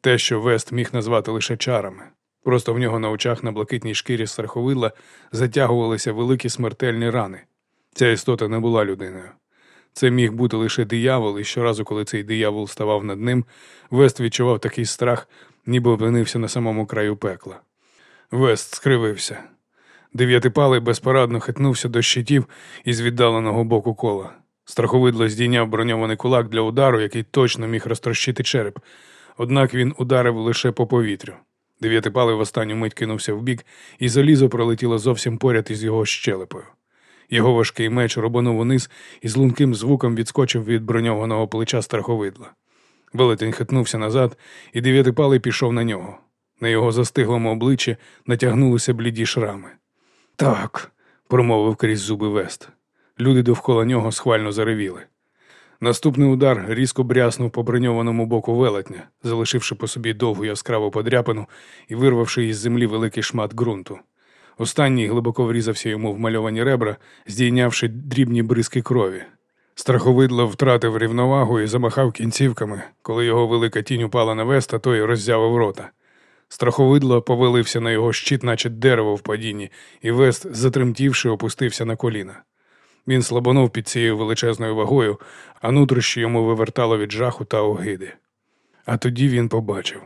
те, що Вест міг назвати лише чарами. Просто в нього на очах на блакитній шкірі страховидла затягувалися великі смертельні рани. Ця істота не була людиною. Це міг бути лише диявол, і щоразу, коли цей диявол ставав над ним, Вест відчував такий страх, ніби опинився на самому краю пекла. Вест скривився. Дев'ятипалий безпорадно хитнувся до щитів із віддаленого боку кола. Страховидло здійняв броньований кулак для удару, який точно міг розтрощити череп, однак він ударив лише по повітрю. Дев'ятипалий в останню мить кинувся вбік, і залізо пролетіло зовсім поряд із його щелепою. Його важкий меч рубанув униз і з лунким звуком відскочив від броньованого плеча страховидла. Велетень хитнувся назад, і дев'ятипалий пішов на нього. На його застиглому обличчі натягнулися бліді шрами. Так, промовив крізь зуби Вест. Люди довкола нього схвально заревіли. Наступний удар різко бряснув по броньованому боку велетня, залишивши по собі довгу яскраву подряпину і вирвавши із землі великий шмат ґрунту. Останній глибоко врізався йому в мальовані ребра, здійнявши дрібні бризки крові. Страховидло втратив рівновагу і замахав кінцівками, коли його велика тінь упала на веста, той роззявив рота. Страховидло повалився на його щит, наче дерево в падінні, і вест, затремтівши, опустився на коліна. Він слабонув під цією величезною вагою, а нутрощі йому вивертало від жаху та огиди. А тоді він побачив.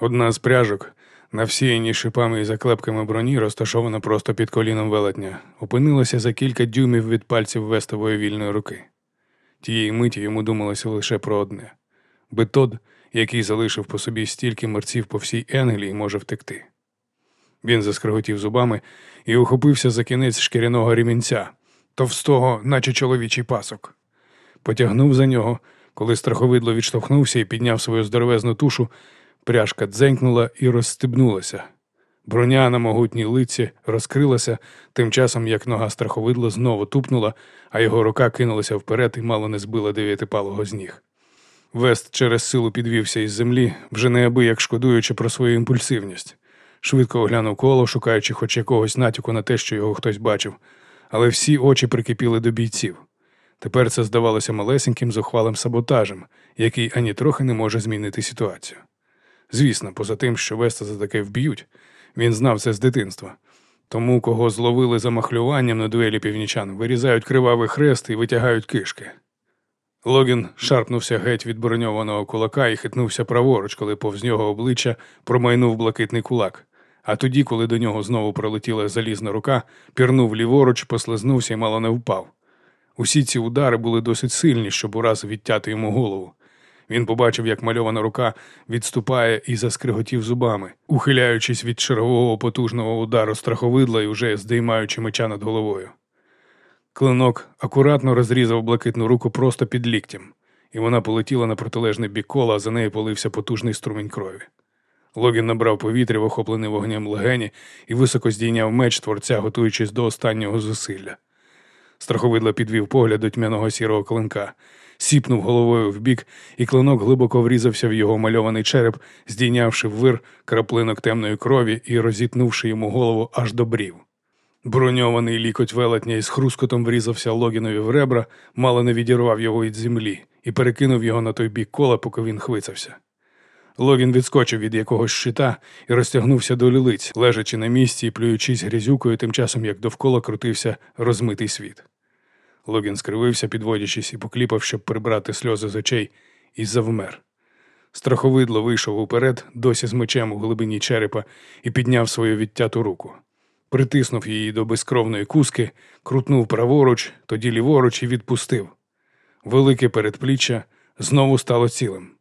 Одна з пряжок, навсіяні шипами і заклепками броні, розташована просто під коліном велетня, опинилася за кілька дюймів від пальців вестової вільної руки. Тієї миті йому думалося лише про одне Бетод, який залишив по собі стільки мерців по всій Енглії, може втекти. Він заскриготів зубами і ухопився за кінець шкіряного рімінця, товстого, наче чоловічий пасок. Потягнув за нього, коли страховидло відштовхнувся і підняв свою здоровезну тушу, пряжка дзенькнула і розстебнулася. Броня на могутній лиці розкрилася, тим часом як нога страховидла знову тупнула, а його рука кинулася вперед і мало не збила дев'ятипалого з ніг. Вест через силу підвівся із землі, вже неабияк шкодуючи про свою імпульсивність. Швидко оглянув коло, шукаючи хоч якогось натяку на те, що його хтось бачив, але всі очі прикипіли до бійців. Тепер це здавалося малесеньким зухвалим саботажем, який ані трохи не може змінити ситуацію. Звісно, поза тим, що Веста за таке вб'ють, він знав це з дитинства. Тому, кого зловили за махлюванням на дуелі північан, вирізають кривавий хрест і витягають кишки. Логін шарпнувся геть від броньованого кулака і хитнувся праворуч, коли повз нього обличчя промайнув блакитний кулак. А тоді, коли до нього знову пролетіла залізна рука, пірнув ліворуч, послизнувся і мало не впав. Усі ці удари були досить сильні, щоб ураз відтяти йому голову. Він побачив, як мальована рука відступає і заскриготів зубами, ухиляючись від чергового потужного удару страховидла і уже здіймаючи меча над головою. Клинок акуратно розрізав блакитну руку просто під ліктем, і вона полетіла на протилежний бік кола, а за нею полився потужний струмінь крові. Логін набрав повітря, охоплений вогнем легені, і високо здійняв меч творця, готуючись до останнього зусилля. Страховидло підвів погляд до тьмяного сірого клинка, сіпнув головою вбік, і клинок глибоко врізався в його мальований череп, здійнявши вир краплинок темної крові і розітнувши йому голову аж до брів. Броньований лікоть велетня із хрускотом врізався Логінові в ребра, мало не відірвав його від землі і перекинув його на той бік кола, поки він хвицався. Логін відскочив від якогось щита і розтягнувся до лілиць, лежачи на місці і плюючись грязюкою, тим часом як довкола крутився розмитий світ. Логін скривився, підводячись, і покліпав, щоб прибрати сльози з очей, і завмер. Страховидло вийшов уперед, досі з мечем у глибині черепа, і підняв свою відтяту руку. Притиснув її до безкровної куски, крутнув праворуч, тоді ліворуч і відпустив. Велике передпліччя знову стало цілим.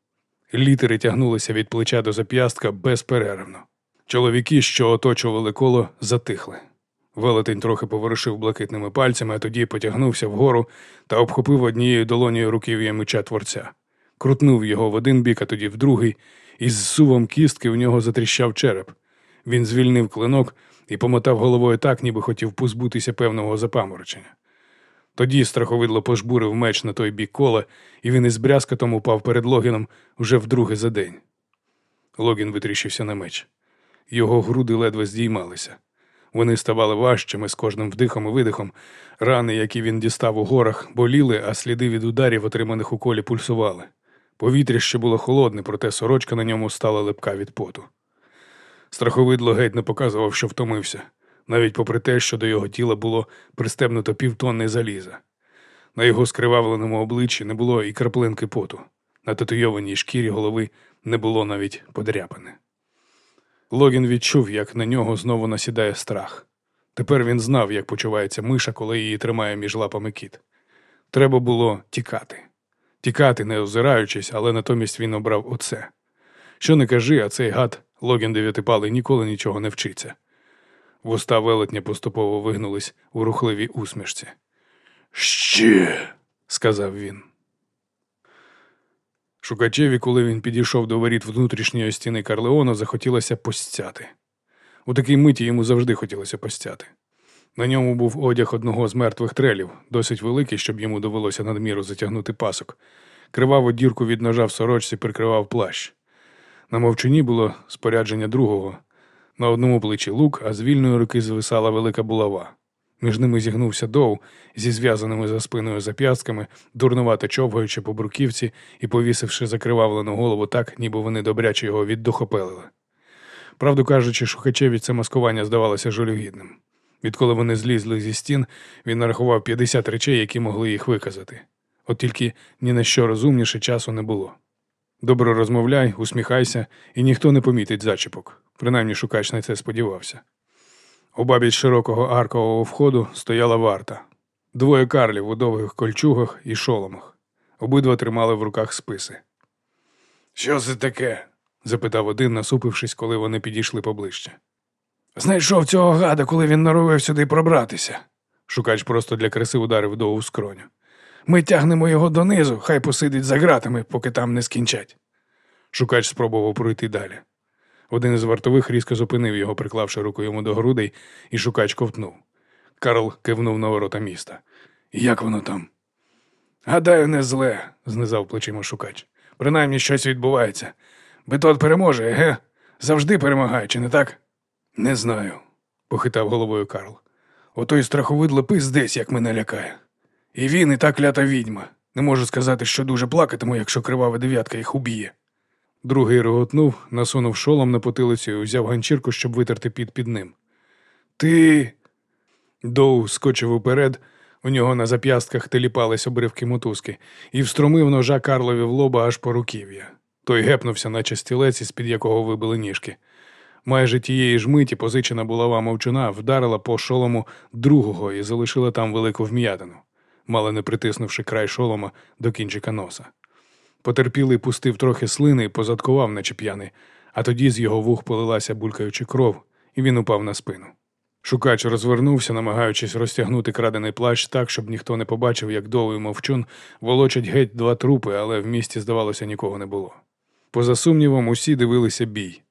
Літери тягнулися від плеча до зап'ястка безперервно. Чоловіки, що оточували коло, затихли. Велетень трохи поворушив блакитними пальцями, а тоді потягнувся вгору та обхопив однією долонею руків'я меча творця. Крутнув його в один бік, а тоді в другий, і з сувом кістки в нього затріщав череп. Він звільнив клинок і помотав головою так, ніби хотів позбутися певного запаморочення. Тоді страховидло пожбурив меч на той бік кола, і він із брязкотом упав перед Логіном уже вдруге за день. Логін витріщився на меч. Його груди ледве здіймалися. Вони ставали важчими з кожним вдихом і видихом. Рани, які він дістав у горах, боліли, а сліди від ударів, отриманих у колі, пульсували. Повітря ще було холодне, проте сорочка на ньому стала липка від поту. Страховидло геть не показував, що втомився, навіть попри те, що до його тіла було пристебнуто півтонни заліза. На його скривавленому обличчі не було і краплинки поту. На татуйованій шкірі голови не було навіть подряпини. Логін відчув, як на нього знову насідає страх. Тепер він знав, як почувається миша, коли її тримає між лапами кіт. Треба було тікати. Тікати, не озираючись, але натомість він обрав оце. Що не кажи, а цей гад Логін дев'ятипалий ніколи нічого не вчиться. Вуста велетня поступово вигнулись у глузливій усмішці. Ще, сказав він. Шукачеві, коли він підійшов до воріт внутрішньої стіни Карлеону, захотілося посцяти. У такій миті йому завжди хотілося посцяти. На ньому був одяг одного з мертвих трелів, досить великий, щоб йому довелося надміру затягнути пасок. Криваву дірку від ножа в сорочці прикривав плащ. На мовчині було спорядження другого. На одному плечі лук, а з вільної руки звисала велика булава. Між ними зігнувся дов зі зв'язаними за спиною зап'ястками, дурнувато човгаючи по бруківці і повісивши закривавлену голову так, ніби вони добряче його віддухопелили. Правду кажучи, шухачеві це маскування здавалося жалюгідним. Відколи вони злізли зі стін, він нарахував 50 речей, які могли їх виказати. От тільки ні на що розумніше часу не було. Добре розмовляй, усміхайся, і ніхто не помітить зачіпок. Принаймні шукач на це сподівався. Обабіч широкого аркового входу стояла варта. Двоє карлів у довгих кольчугах і шоломах. Обидва тримали в руках списи. Що це таке? запитав один, насупившись, коли вони підійшли поближче. Знайшов цього гада, коли він норовив сюди пробратися. Шукач просто для краси ударив довгу скроню. Ми тягнемо його донизу, хай посидить за ґратами, поки там не скінчать. Шукач спробував пройти далі. Один із вартових різко зупинив його, приклавши руку йому до грудей, і шукач ковтнув. Карл кивнув на ворота міста. Як воно там? Гадаю, не зле, знизав плечима шукач. Принаймні щось відбувається. Бетот переможе, еге? Завжди перемагає, чи не так? Не знаю, похитав головою Карл. Отой страховидло десь, як мене лякає. І він, і та клята відьма. Не можу сказати, що дуже плакатиму, якщо кривава дев'ятка їх уб'є. Другий реготнув, насунув шолом на потилицю і взяв ганчірку, щоб витерти під під ним. Ти. Доу скочив уперед, у нього на зап'ястках теліпались обривки мотузки, і встромив ножа Карлові в лоба аж по руків'я. Той гепнувся, наче стілець, із-під якого вибили ніжки. Майже тієї ж миті позичена булава мовчуна вдарила по шолому другого і залишила там велику вм'ятину, мало не притиснувши край шолома до кінчика носа. Потерпілий пустив трохи слини і позадкував, наче п'яний, а тоді з його вух полилася булькаючи кров, і він упав на спину. Шукач розвернувся, намагаючись розтягнути крадений плащ так, щоб ніхто не побачив, як Доу і мовчун волочать геть два трупи, але в місті, здавалося, нікого не було. Поза сумнівом, усі дивилися бій.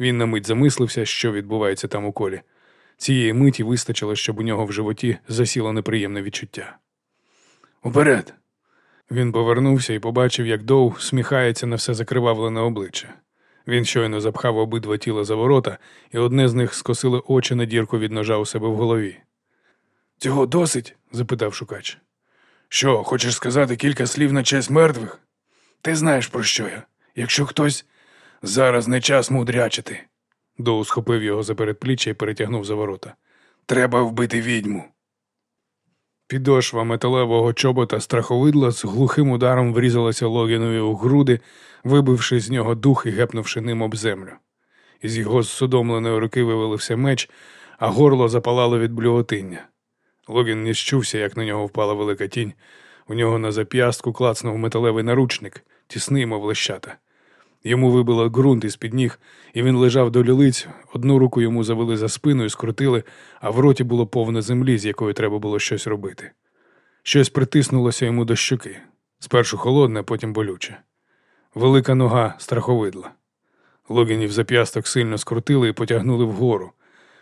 Він на мить замислився, що відбувається там у колі. Цієї миті вистачило, щоб у нього в животі засіло неприємне відчуття. Уперед! Він повернувся і побачив, як Доу сміхається на все закривавлене обличчя. Він щойно запхав обидва тіла за ворота, і одне з них скосило очі на дірку від ножа у себе в голові. Цього досить? запитав шукач. Що, хочеш сказати кілька слів на честь мертвих? Ти знаєш, про що я? Якщо хтось зараз не час мудрячити. Доу схопив його за передпліччя і перетягнув за ворота. Треба вбити відьму. Підошва металевого чобота страховидла з глухим ударом врізалася Логінові у груди, вибивши з нього дух і гепнувши ним об землю. Із його зсудомленої руки вивалився меч, а горло запалало від блювотиння. Логін не щувся, як на нього впала велика тінь. У нього на зап'ястку клацнув металевий наручник, тісний, мов лещата. Йому вибило ґрунт із під ніг, і він лежав до лілиць, одну руку йому завели за спину і скрутили, а в роті було повне землі, з якою треба було щось робити. Щось притиснулося йому до щоки. Спершу холодне, потім болюче. Велика нога страховидла. Логінів зап'ясток сильно скрутили і потягнули вгору.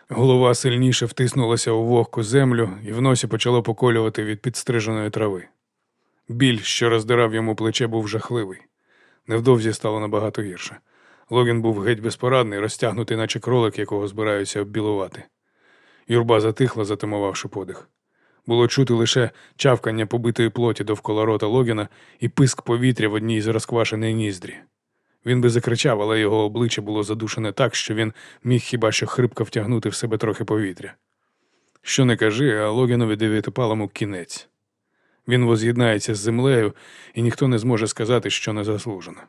Голова сильніше втиснулася у вогку землю, і в носі почало поколювати від підстриженої трави. Біль, що роздирав йому плече, був жахливий. Невдовзі стало набагато гірше. Логін був геть безпорадний, розтягнутий, наче кролик, якого збираються оббілувати. Юрба затихла, затимувавши подих. Було чути лише чавкання побитої плоті довкола рота Логіна і писк повітря в одній з розквашеної ніздрі. Він би закричав, але його обличчя було задушене так, що він міг хіба що хрипко втягнути в себе трохи повітря. Що не кажи, а Логінові дев'ятипалому кінець. Він воз'єднається з землею, і ніхто не зможе сказати, що не заслужено.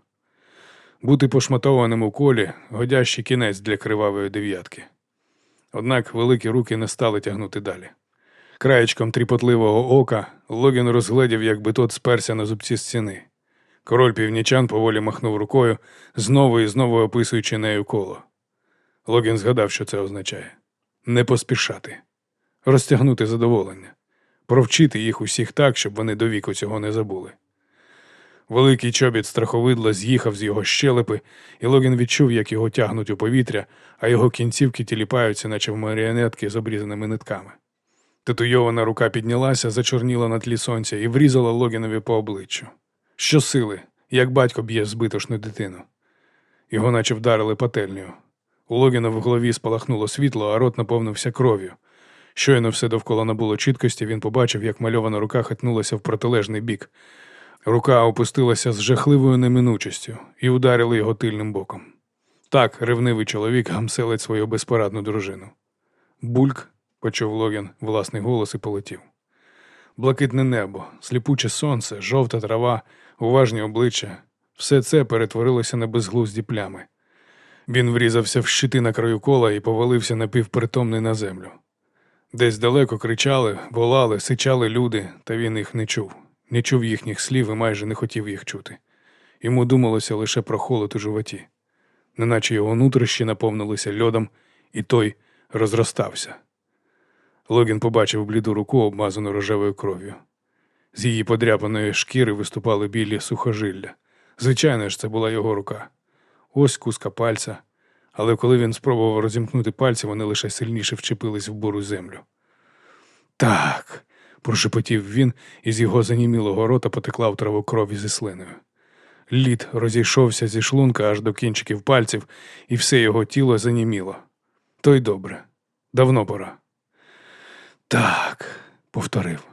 Бути пошматованим у колі годящий кінець для кривавої дев'ятки. Однак великі руки не стали тягнути далі. Краєчком тріпотливого ока Логін розгледів, якби тот сперся на зубці стіни. Король північан поволі махнув рукою, знову і знову описуючи нею коло. Логін згадав, що це означає не поспішати, розтягнути задоволення провчити їх усіх так, щоб вони до віку цього не забули. Великий чобіт страховидла з'їхав з його щелепи, і Логін відчув, як його тягнуть у повітря, а його кінцівки тіліпаються, наче в маріонетки з обрізаними нитками. Татуйована рука піднялася, зачорніла на тлі сонця і врізала Логінові по обличчю. Щосили, як батько б'є збитошну дитину. Його наче вдарили пательнею. У Логіна в голові спалахнуло світло, а рот наповнився кров'ю. Щойно все довкола набуло чіткості, він побачив, як мальована рука хитнулася в протилежний бік. Рука опустилася з жахливою неминучістю і ударила його тильним боком. Так, ревнивий чоловік гамселить свою безпорадну дружину. Бульк почув Логін власний голос і полетів. Блакитне небо, сліпуче сонце, жовта трава, уважні обличчя все це перетворилося на безглузді плями. Він врізався в щити на краю кола і повалився напівпритомний на землю. Десь далеко кричали, волали, сичали люди, та він їх не чув, не чув їхніх слів і майже не хотів їх чути. Йому думалося лише про холод у животі, неначе його нутрищі наповнилися льодом, і той розростався. Логін побачив бліду руку, обмазану рожевою кров'ю. З її подряпаної шкіри виступали білі сухожилля. Звичайно ж, це була його рука. Ось куска пальця, але коли він спробував розімкнути пальці, вони лише сильніше вчепились в буру землю. Так, прошепотів він, і з його занімілого рота потекла в траву крові зі слиною. Лід розійшовся зі шлунка аж до кінчиків пальців, і все його тіло заніміло. То й добре, давно пора. Так, повторив.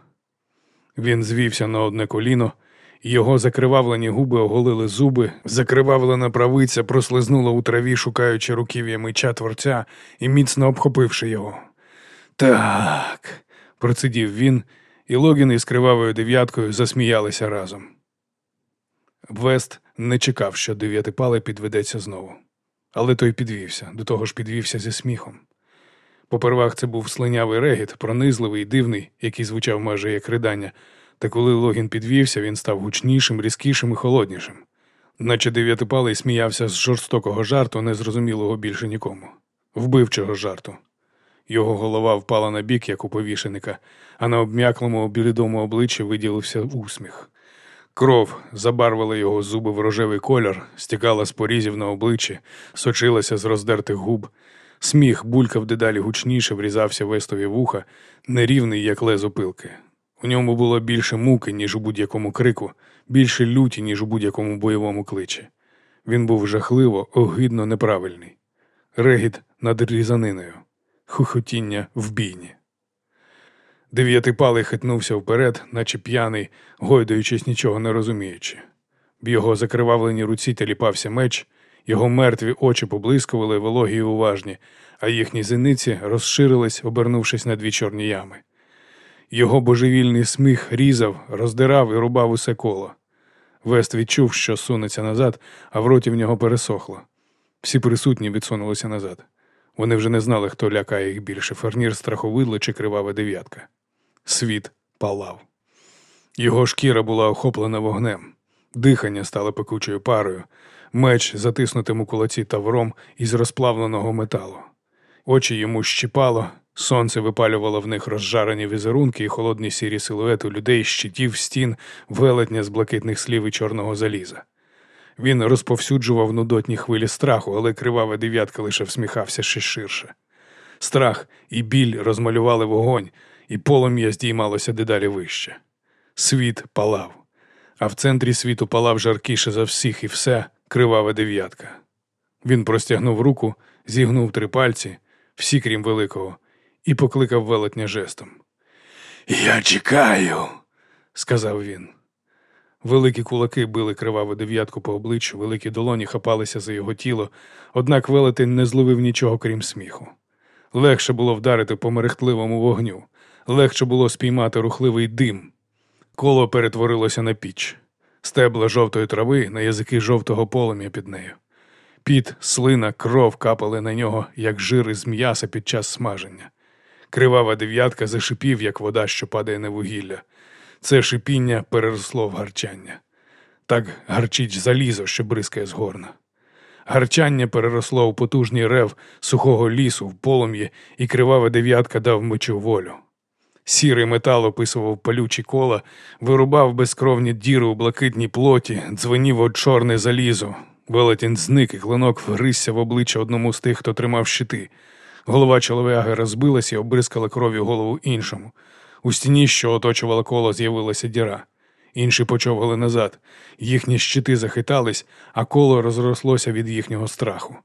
Він звівся на одне коліно, його закривавлені губи оголили зуби, закривавлена правиця прослизнула у траві, шукаючи руків'я меча творця і міцно обхопивши його. Так, процидів він, і Логін із кривавою дев'яткою засміялися разом. Вест не чекав, що дев'ятипалий підведеться знову. Але той підвівся, до того ж підвівся зі сміхом. Попервах це був слинявий регіт, пронизливий, дивний, який звучав майже як ридання, та коли Логін підвівся, він став гучнішим, різкішим і холоднішим. Наче дев'ятипалий сміявся з жорстокого жарту, незрозумілого більше нікому, вбивчого жарту. Його голова впала на бік, як у повішеника, а на обм'яклому блідому обличчі виділився усміх. Кров забарвила його зуби в рожевий колір, стікала з порізів на обличчі, сочилася з роздертих губ. Сміх булькав дедалі гучніше, врізався вестові вуха, нерівний, як лезо пилки. У ньому було більше муки, ніж у будь-якому крику, більше люті, ніж у будь-якому бойовому кличі. Він був жахливо, огидно неправильний. Регіт над різаниною, хухотіння в бійні. Дев'ятипалий хитнувся вперед, наче п'яний, гойдаючись, нічого не розуміючи. В його закривавленій руці теліпався меч, його мертві очі поблискували вологі й уважні, а їхні зениці розширились, обернувшись на дві чорні ями. Його божевільний сміх різав, роздирав і рубав усе коло. Вест відчув, що сунеться назад, а в роті в нього пересохло. Всі присутні відсунулися назад. Вони вже не знали, хто лякає їх більше фернір страховидло чи кривава дев'ятка. Світ палав. Його шкіра була охоплена вогнем, дихання стало пекучою парою, меч затиснутим у кулаці тавром із розплавленого металу. Очі йому щіпало, сонце випалювало в них розжарені візерунки і холодні сірі силуети людей, щитів, стін, велетня з блакитних слів і чорного заліза. Він розповсюджував нудотні хвилі страху, але кривава дев'ятка лише всміхався ще ширше. Страх і біль розмалювали вогонь, і полум'я здіймалося дедалі вище. Світ палав, а в центрі світу палав жаркіше за всіх і все кривава дев'ятка. Він простягнув руку, зігнув три пальці, всі крім великого, і покликав велетня жестом. Я чекаю, сказав він. Великі кулаки били криваву дев'ятку по обличчю, великі долоні хапалися за його тіло, однак велетень не зловив нічого крім сміху. Легше було вдарити по мерехтливому вогню, легше було спіймати рухливий дим. Коло перетворилося на піч, стебла жовтої трави на язики жовтого полум'я під нею. Піт, слина, кров капали на нього, як жир із м'яса під час смаження. Кривава дев'ятка зашипів, як вода, що падає на вугілля. Це шипіння переросло в гарчання. Так гарчить залізо, що бризкає з горна. Гарчання переросло у потужний рев сухого лісу в полум'ї, і кривава дев'ятка дав мечу волю. Сірий метал описував палючі кола, вирубав безкровні діри у блакитній плоті, дзвенів от чорне залізо. Велетін зник і клинок вгризся в обличчя одному з тих, хто тримав щити. Голова чоловіка розбилася і обрискала кров'ю голову іншому. У стіні, що оточувала коло, з'явилася діра. Інші почовгали назад. Їхні щити захитались, а коло розрослося від їхнього страху.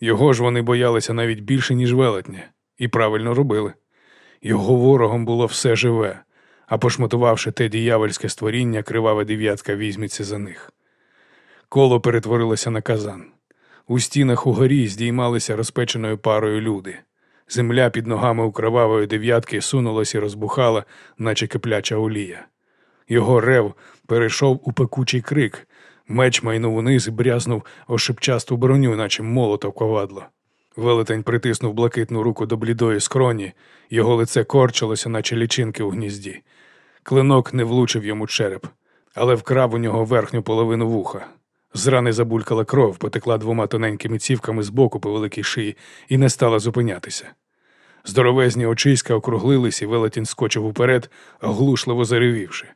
Його ж вони боялися навіть більше, ніж велетня, і правильно робили. Його ворогом було все живе, а пошматувавши те діявольське створіння, кривава дев'ятка візьметься за них. Коло перетворилося на казан. У стінах угорі здіймалися розпеченою парою люди. Земля під ногами у кровавої дев'ятки сунулась і розбухала, наче кипляча олія. Його рев перейшов у пекучий крик. Меч майнув униз і брязнув о шипчасту броню, наче молотов ковадло. Велетень притиснув блакитну руку до блідої скроні, його лице корчилося, наче лічинки у гнізді. Клинок не влучив йому череп, але вкрав у нього верхню половину вуха. З рани забулькала кров, потекла двома тоненькими цівками з боку по великій шиї і не стала зупинятися. Здоровезні очиська округлились, і велетін скочив уперед, оглушливо заревівши.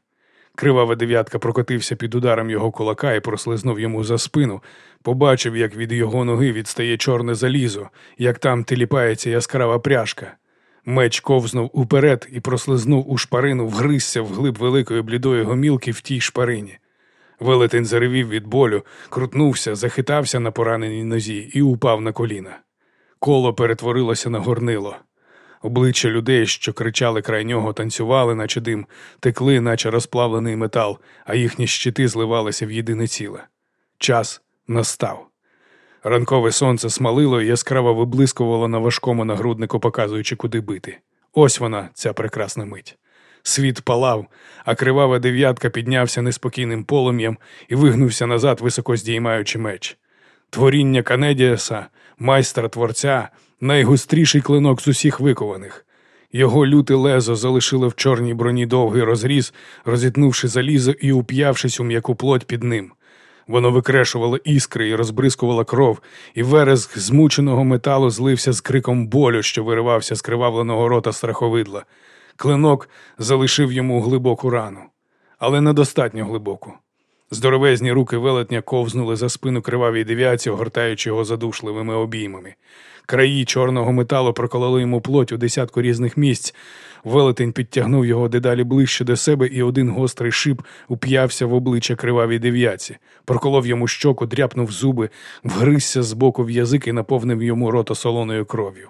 Кривава дев'ятка прокотився під ударом його кулака і прослизнув йому за спину, побачив, як від його ноги відстає чорне залізо, як там тиліпається яскрава пряжка. Меч ковзнув уперед і прослизнув у шпарину, вгризся вглиб великої блідої гомілки в тій шпарині. Велетень заревів від болю, крутнувся, захитався на пораненій нозі і упав на коліна. Коло перетворилося на горнило. Обличчя людей, що кричали край нього, танцювали, наче дим, текли, наче розплавлений метал, а їхні щити зливалися в єдине ціле. Час настав. Ранкове сонце смалило і яскраво виблискувало на важкому нагруднику, показуючи, куди бити. Ось вона, ця прекрасна мить. Світ палав, а кривава дев'ятка піднявся неспокійним полум'ям і вигнувся назад, високо здіймаючи меч. Творіння Канедіаса, майстра творця, найгостріший клинок з усіх викованих. Його люте лезо залишило в чорній броні довгий розріз, розітнувши залізо і уп'явшись у м'яку плоть під ним. Воно викрешувало іскри і розбризкувало кров, і вереск змученого металу злився з криком болю, що виривався з кривавленого рота страховидла. Клинок залишив йому глибоку рану, але недостатньо глибоку. Здоровезні руки велетня ковзнули за спину кривавій дев'яці, огортаючи його задушливими обіймами. Краї чорного металу прокололи йому плоть у десятку різних місць. Велетень підтягнув його дедалі ближче до себе, і один гострий шип уп'явся в обличчя кривавій дев'яці, проколов йому щоку, дряпнув зуби, вгризся з боку в язик і наповнив йому рота солоною кров'ю.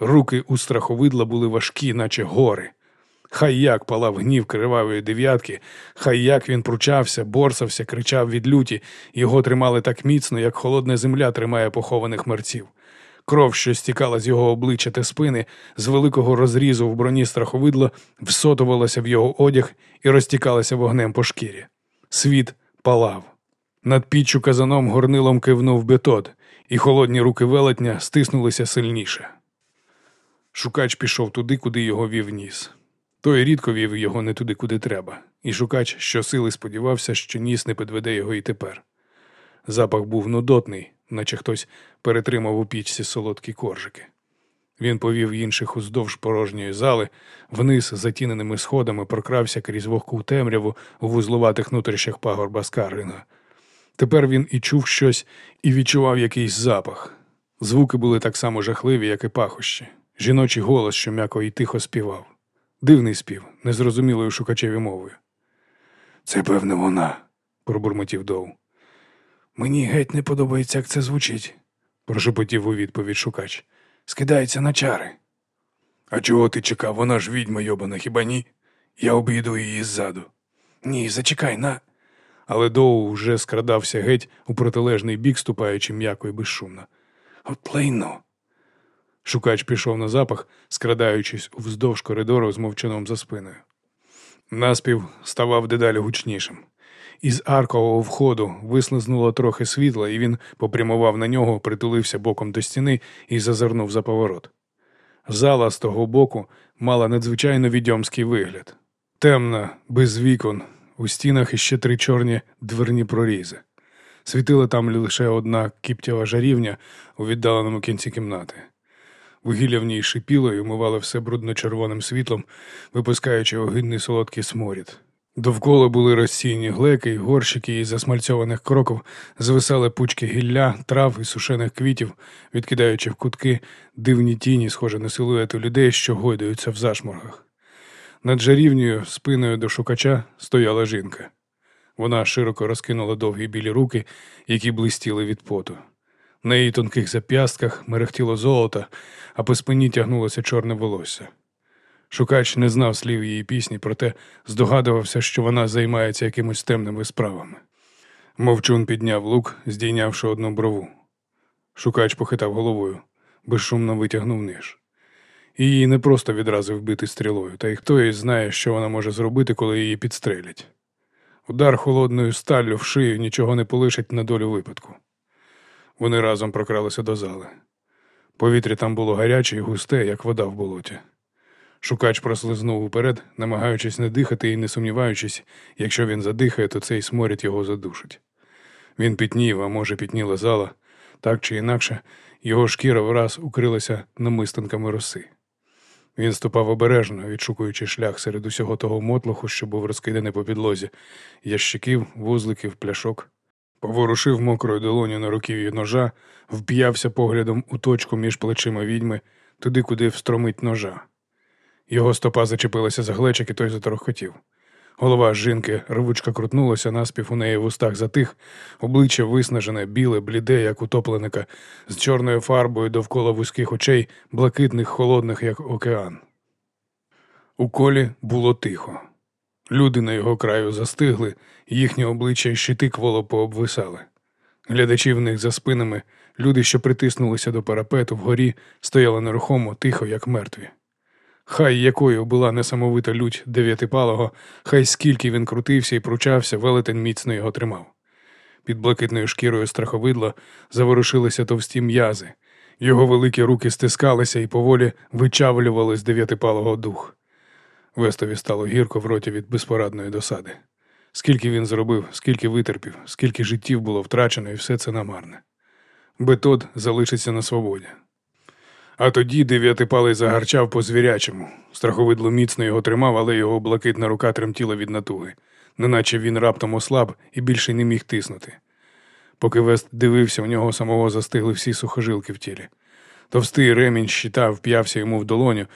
Руки у страховидла були важкі, наче гори. Хай як палав гнів кривавої дев'ятки, хай як він пручався, борсався, кричав від люті, його тримали так міцно, як холодна земля тримає похованих мерців. Кров, що стікала з його обличчя та спини, з великого розрізу в броні страховидла, всотувалася в його одяг і розтікалася вогнем по шкірі. Світ палав. Над піччю казаном горнилом кивнув бетод, і холодні руки велетня стиснулися сильніше. Шукач пішов туди, куди його вів ніс. Той рідко вів його не туди, куди треба, і шукач щосили сподівався, що ніс не підведе його і тепер. Запах був нудотний, наче хтось перетримав у пічці солодкі коржики. Він повів інших уздовж порожньої зали, вниз затіненими сходами прокрався крізь вогку темряву у вузлуватих нутрищах пагорба Скарринга. Тепер він і чув щось, і відчував якийсь запах. Звуки були так само жахливі, як і пахощі. Жіночий голос, що м'яко і тихо співав. Дивний спів, незрозумілою шукачеві мовою. Це, певне, вона, пробурмотів Доу. Мені геть не подобається, як це звучить, прошепотів у відповідь шукач. Скидається на чари. А чого ти чекав? Вона ж відьма йобана, хіба ні? Я обійду її ззаду. Ні, зачекай на. Але Доу вже скрадався геть у протилежний бік, ступаючи м'яко і безшумно. От лайно. Шукач пішов на запах, скрадаючись вздовж коридору з мовчаном за спиною. Наспів ставав дедалі гучнішим. Із аркового входу вислизнуло трохи світла, і він попрямував на нього, притулився боком до стіни і зазирнув за поворот. Зала з того боку мала надзвичайно відьомський вигляд. Темна, без вікон, у стінах іще три чорні дверні прорізи. Світила там лише одна кіптєва жарівня у віддаленому кінці кімнати. Вугілля в ній шипіло і умивало все брудно-червоним світлом, випускаючи огидний солодкий сморід. Довкола були розсіяні глеки горщики, і засмальцьованих кроків звисали пучки гілля, трав і сушених квітів, відкидаючи в кутки дивні тіні, схожі на силуети людей, що гойдаються в зашморгах. Над жарівнею, спиною до шукача, стояла жінка. Вона широко розкинула довгі білі руки, які блистіли від поту. На її тонких зап'ястках мерехтіло золото, а по спині тягнулося чорне волосся. Шукач не знав слів її пісні, проте здогадувався, що вона займається якимось темними справами. Мовчун підняв лук, здійнявши одну брову. Шукач похитав головою, безшумно витягнув ниж. Її не просто відразу вбити стрілою, та й хто їй знає, що вона може зробити, коли її підстрелять. Удар холодною сталлю в шию нічого не полишить на долю випадку. Вони разом прокралися до зали. Повітря там було гаряче і густе, як вода в болоті. Шукач прослизнув уперед, намагаючись не дихати і не сумніваючись, якщо він задихає, то цей сморід його задушить. Він пітнів, а може, пітніла зала, так чи інакше, його шкіра враз укрилася намистинками роси. Він ступав обережно, відшукуючи шлях серед усього того мотлоху, що був розкиданий по підлозі, ящиків, вузликів, пляшок. Поворушив мокрою долоню на руків'ї ножа, вп'явся поглядом у точку між плечима відьми, туди, куди встромить ножа. Його стопа зачепилася за глечик, і той заторохотів. Голова жінки рвучко крутнулася, наспів у неї в устах затих, обличчя виснажене, біле, бліде, як утопленика, з чорною фарбою довкола вузьких очей, блакитних, холодних, як океан. У колі було тихо. Люди на його краю застигли, їхні обличчя й щити кволо пообвисали. Глядачі в них за спинами, люди, що притиснулися до парапету вгорі, стояли нерухомо, тихо, як мертві. Хай якою була несамовита лють дев'ятипалого, хай скільки він крутився і пручався, велетень міцно його тримав. Під блакитною шкірою страховидла заворушилися товсті м'язи. Його великі руки стискалися і поволі вичавлювали з дев'ятипалого дух. Вестові стало гірко в роті від безпорадної досади. Скільки він зробив, скільки витерпів, скільки життів було втрачено, і все це намарне. Бетод залишиться на свободі. А тоді дев'ятипалий загарчав по звірячому. Страховидло міцно його тримав, але його блакитна рука тремтіла від натуги, неначе він раптом ослаб і більше не міг тиснути. Поки Вест дивився, у нього самого застигли всі сухожилки в тілі. Товстий ремінь щита вп'явся йому в долоню,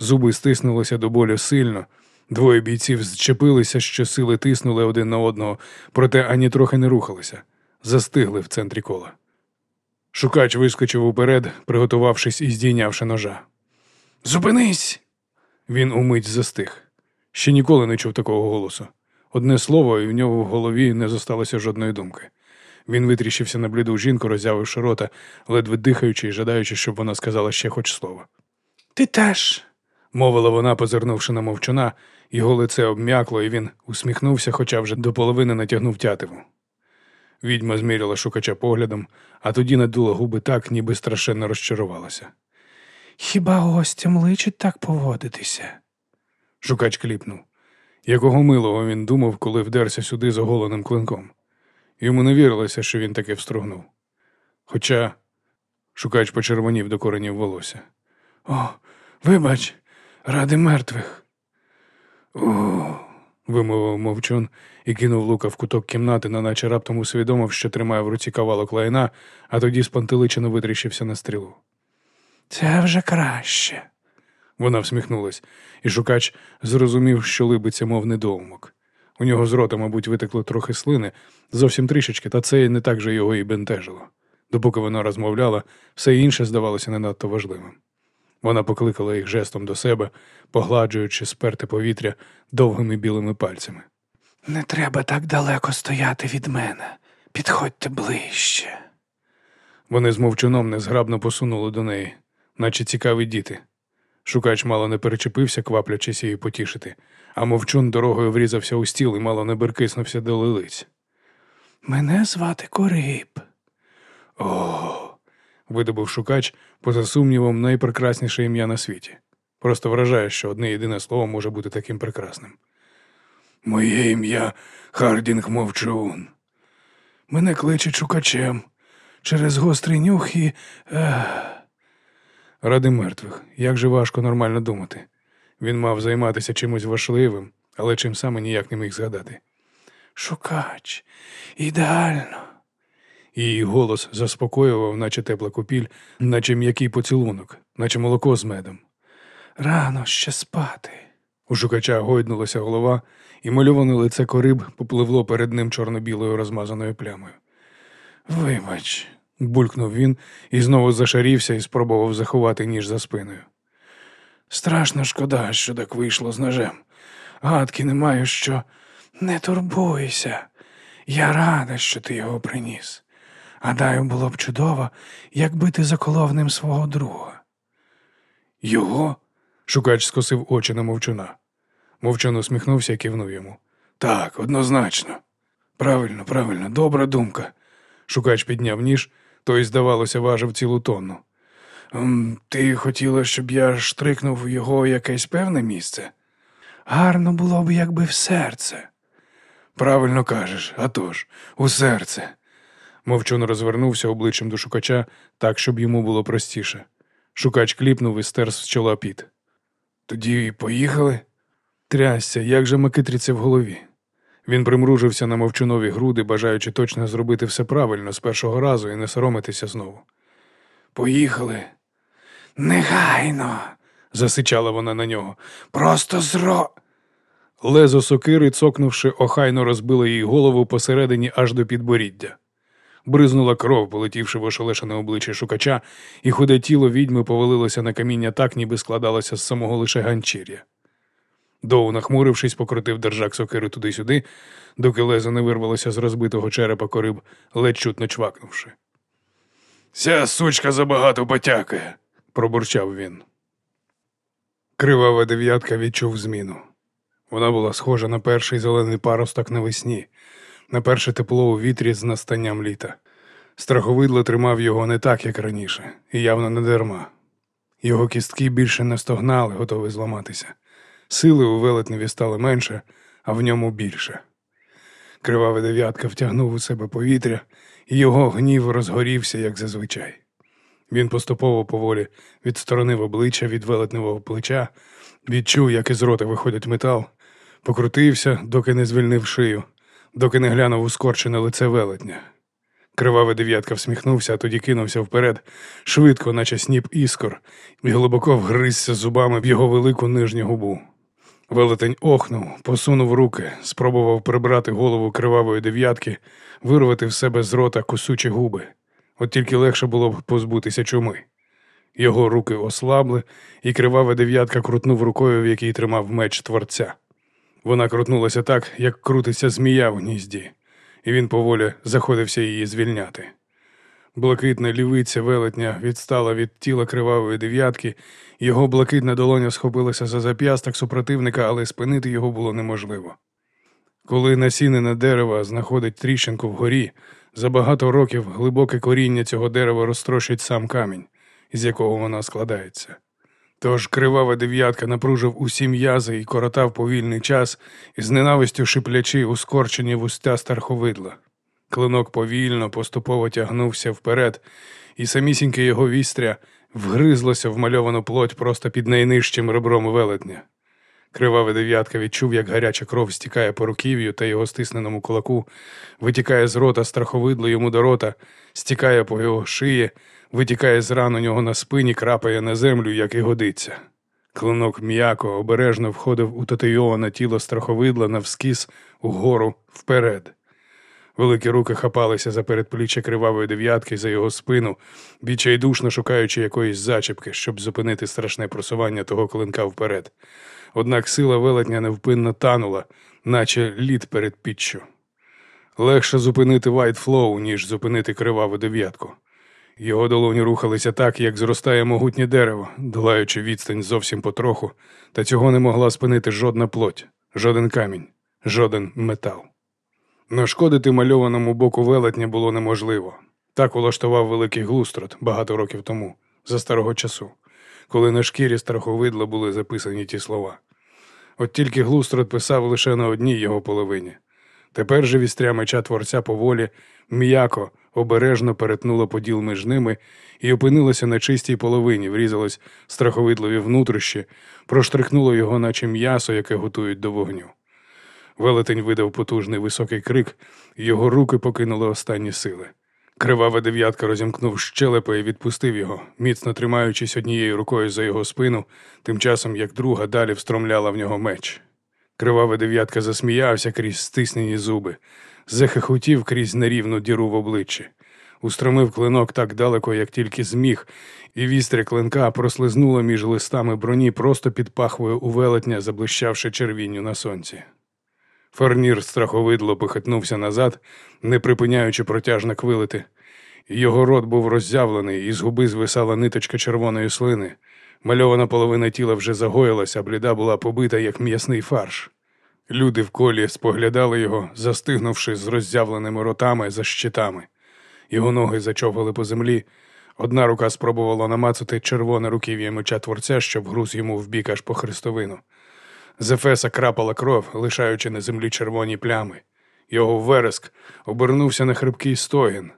зуби стиснулися до болю сильно. Двоє бійців зчепилися, що сили тиснули один на одного, проте ані трохи не рухалися, застигли в центрі кола. Шукач вискочив уперед, приготувавшись і здійнявши ножа. Зупинись! Він умить застиг. Ще ніколи не чув такого голосу. Одне слово, і в нього в голові не зосталося жодної думки. Він витріщився на бліду жінку, роззявивши рота, ледве дихаючи і жадаючи, щоб вона сказала ще хоч слово. Ти теж, мовила вона, позирнувши на мовчуна, його лице обм'якло, і він усміхнувся, хоча вже до половини натягнув тятиву. Відьма зміряла шукача поглядом, а тоді надула губи так, ніби страшенно розчарувалася. Хіба гостям личить так поводитися? Шукач кліпнув. Якого милого він думав, коли вдерся сюди з оголеним клинком. Йому не вірилося, що він таки встрогнув. Хоча шукач почервонів до коренів волосся. О, вибач, ради мертвих. О, вимовив мовчун і кинув лука в куток кімнати, неначе раптом усвідомив, що тримає в руці кавалок лайна, а тоді спантеличено витріщився на стрілу. Це вже краще. Вона всміхнулась, і шукач зрозумів, що либиться, мов недоумок. У нього з рота, мабуть, витекло трохи слини, зовсім трішечки, та це не так же його і бентежило. Допоки вона розмовляла, все інше здавалося не надто важливим. Вона покликала їх жестом до себе, погладжуючи сперте повітря довгими білими пальцями. Не треба так далеко стояти від мене. Підходьте ближче. Вони з мовчуном незграбно посунули до неї, наче цікаві діти. Шукач мало не перечепився, кваплячись її потішити, а мовчун дорогою врізався у стіл і мало не беркиснувся до лилиць. Мене звати Кориб. О. видобув шукач, поза сумнівом, найпрекрасніше ім'я на світі. Просто вражає, що одне єдине слово може бути таким прекрасним. Моє ім'я Хардінг Мовчун. Мене кличуть шукачем через гострий нюх і. Ех. Ради мертвих, як же важко нормально думати. Він мав займатися чимось важливим, але чим саме ніяк не міг згадати. Шукач, ідеально. Її голос заспокоював, наче тепла купіль, наче м'який поцілунок, наче молоко з медом. Рано ще спати. У шукача гойднулася голова, і мальоване лице кориб попливло перед ним чорно-білою розмазаною плямою. Вибач, булькнув він і знову зашарівся і спробував заховати ніж за спиною. Страшно шкода, що так вийшло з ножем. Гадки не маю, що не турбуйся. Я рада, що ти його приніс. Гадаю, було б чудово, якби ти заколов ним свого друга. Його? Шукач скосив очі на мовчуна. Мовчан усміхнувся і кивнув йому. Так, однозначно. Правильно, правильно, добра думка. Шукач підняв ніж, той, здавалося, важив цілу тонну. Ти хотіла, щоб я штрикнув його якесь певне місце? Гарно було б, якби в серце. Правильно кажеш, а тож, у серце. Мовчун розвернувся обличчям до шукача так, щоб йому було простіше. Шукач кліпнув і стер з чола піт. Тоді поїхали? Трясся, як же макитріться в голові. Він примружився на мовчунові груди, бажаючи точно зробити все правильно з першого разу і не соромитися знову. Поїхали. Негайно, засичала вона на нього. Просто зро. Лезо сокири, цокнувши, охайно розбило їй голову посередині аж до підборіддя. Бризнула кров, полетівши в ошелешене обличчя шукача, і худе тіло відьми повалилося на каміння так, ніби складалося з самого лише ганчір'я. Доу, нахмурившись, покрутив держак сокири туди-сюди, доки лезо не вирвалося з розбитого черепа кориб, ледь чутно чвакнувши. Ця сучка забагато потякає, пробурчав він. Кривава дев'ятка відчув зміну. Вона була схожа на перший зелений паросток навесні, на перше тепло у вітрі з настанням літа. Страховидло тримав його не так, як раніше, і явно не дарма. Його кістки більше не стогнали, готові зламатися. Сили у велетневі стало менше, а в ньому більше. Кривава дев'ятка втягнув у себе повітря, і його гнів розгорівся, як зазвичай. Він поступово поволі відсторонив обличчя від велетневого плеча, відчув, як із рота виходить метал, покрутився, доки не звільнив шию, доки не глянув у скорчене лице велетня. Кривавий дев'ятка всміхнувся, а тоді кинувся вперед, швидко, наче сніп іскор, і глибоко вгризся зубами в його велику нижню губу. Велетень охнув, посунув руки, спробував прибрати голову кривавої дев'ятки, вирвати в себе з рота кусучі губи. От тільки легше було б позбутися чуми. Його руки ослабли, і кривава дев'ятка крутнув рукою, в якій тримав меч творця. Вона крутнулася так, як крутиться змія в гнізді, і він поволі заходився її звільняти. Блакитна лівиця велетня відстала від тіла кривавої дев'ятки, його блакитна долоня схопилася за зап'ясток супротивника, але спинити його було неможливо. Коли насінене дерево знаходить тріщинку вгорі, за багато років глибоке коріння цього дерева розтрощить сам камінь, із якого вона складається. Тож кривава дев'ятка напружив усі м'язи і коротав повільний час, із ненавистю шиплячи у скорчені вустя старховидла. Клинок повільно, поступово тягнувся вперед, і самісіньке його вістря вгризлося в мальовану плоть просто під найнижчим ребром велетня. Кривава дев'ятка відчув, як гаряча кров стікає по руків'ю та його стисненому кулаку, витікає з рота страховидло йому до рота, стікає по його шиї, витікає з ран у нього на спині, крапає на землю, як і годиться. Клинок м'яко, обережно входив у татуйоване тіло страховидла навскіз угору вперед. Великі руки хапалися за передпліччя кривавої дев'ятки за його спину, відчайдушно шукаючи якоїсь зачіпки, щоб зупинити страшне просування того клинка вперед. Однак сила велетня невпинно танула, наче лід перед піччю. Легше зупинити Flow, ніж зупинити криваву дев'ятку. Його долоні рухалися так, як зростає могутнє дерево, долаючи відстань зовсім потроху, та цього не могла спинити жодна плоть, жоден камінь, жоден метал. Нашкодити мальованому боку велетня було неможливо. Так улаштував великий глустрот багато років тому, за старого часу, коли на шкірі страховидла були записані ті слова. От тільки глустрот писав лише на одній його половині. Тепер же вістря меча творця поволі, м'яко, обережно перетнула поділ між ними і опинилася на чистій половині, врізалось страховидлові внутрішні, проштрихнуло його, наче м'ясо, яке готують до вогню. Велетень видав потужний високий крик, його руки покинули останні сили. Кривава дев'ятка розімкнув щелепи і відпустив його, міцно тримаючись однією рукою за його спину, тим часом як друга далі встромляла в нього меч. Кривава дев'ятка засміявся крізь стиснені зуби, захихотів крізь нерівну діру в обличчі, устромив клинок так далеко, як тільки зміг, і вістря клинка прослизнуло між листами броні просто під пахвою у велетня, заблищавши червінню на сонці. Фарнір страховидло похитнувся назад, не припиняючи протяжно квилити. Його рот був роззявлений, і з губи звисала ниточка червоної слини. Мальована половина тіла вже загоїлася, бліда була побита, як м'ясний фарш. Люди в колі споглядали його, застигнувши з роззявленими ротами за щитами. Його ноги зачовгали по землі. Одна рука спробувала намацати червоне руків'я меча творця, щоб груз йому в бік аж по хрестовину. З ефеса крапала кров, лишаючи на землі червоні плями. Його вереск обернувся на хрипкий стогін.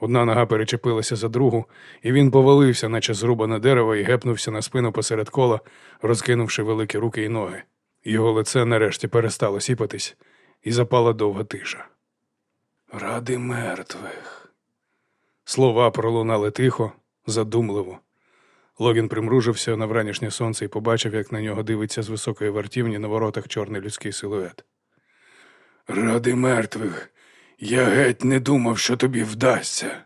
Одна нога перечепилася за другу, і він повалився, наче зрубане дерево, і гепнувся на спину посеред кола, розкинувши великі руки і ноги. Його лице нарешті перестало сіпатись, і запала довга тиша. Ради мертвих. Слова пролунали тихо, задумливо. Логін примружився на вранішнє сонце і побачив, як на нього дивиться з високої вартівні на воротах чорний людський силует. Ради мертвих, я геть не думав, що тобі вдасться.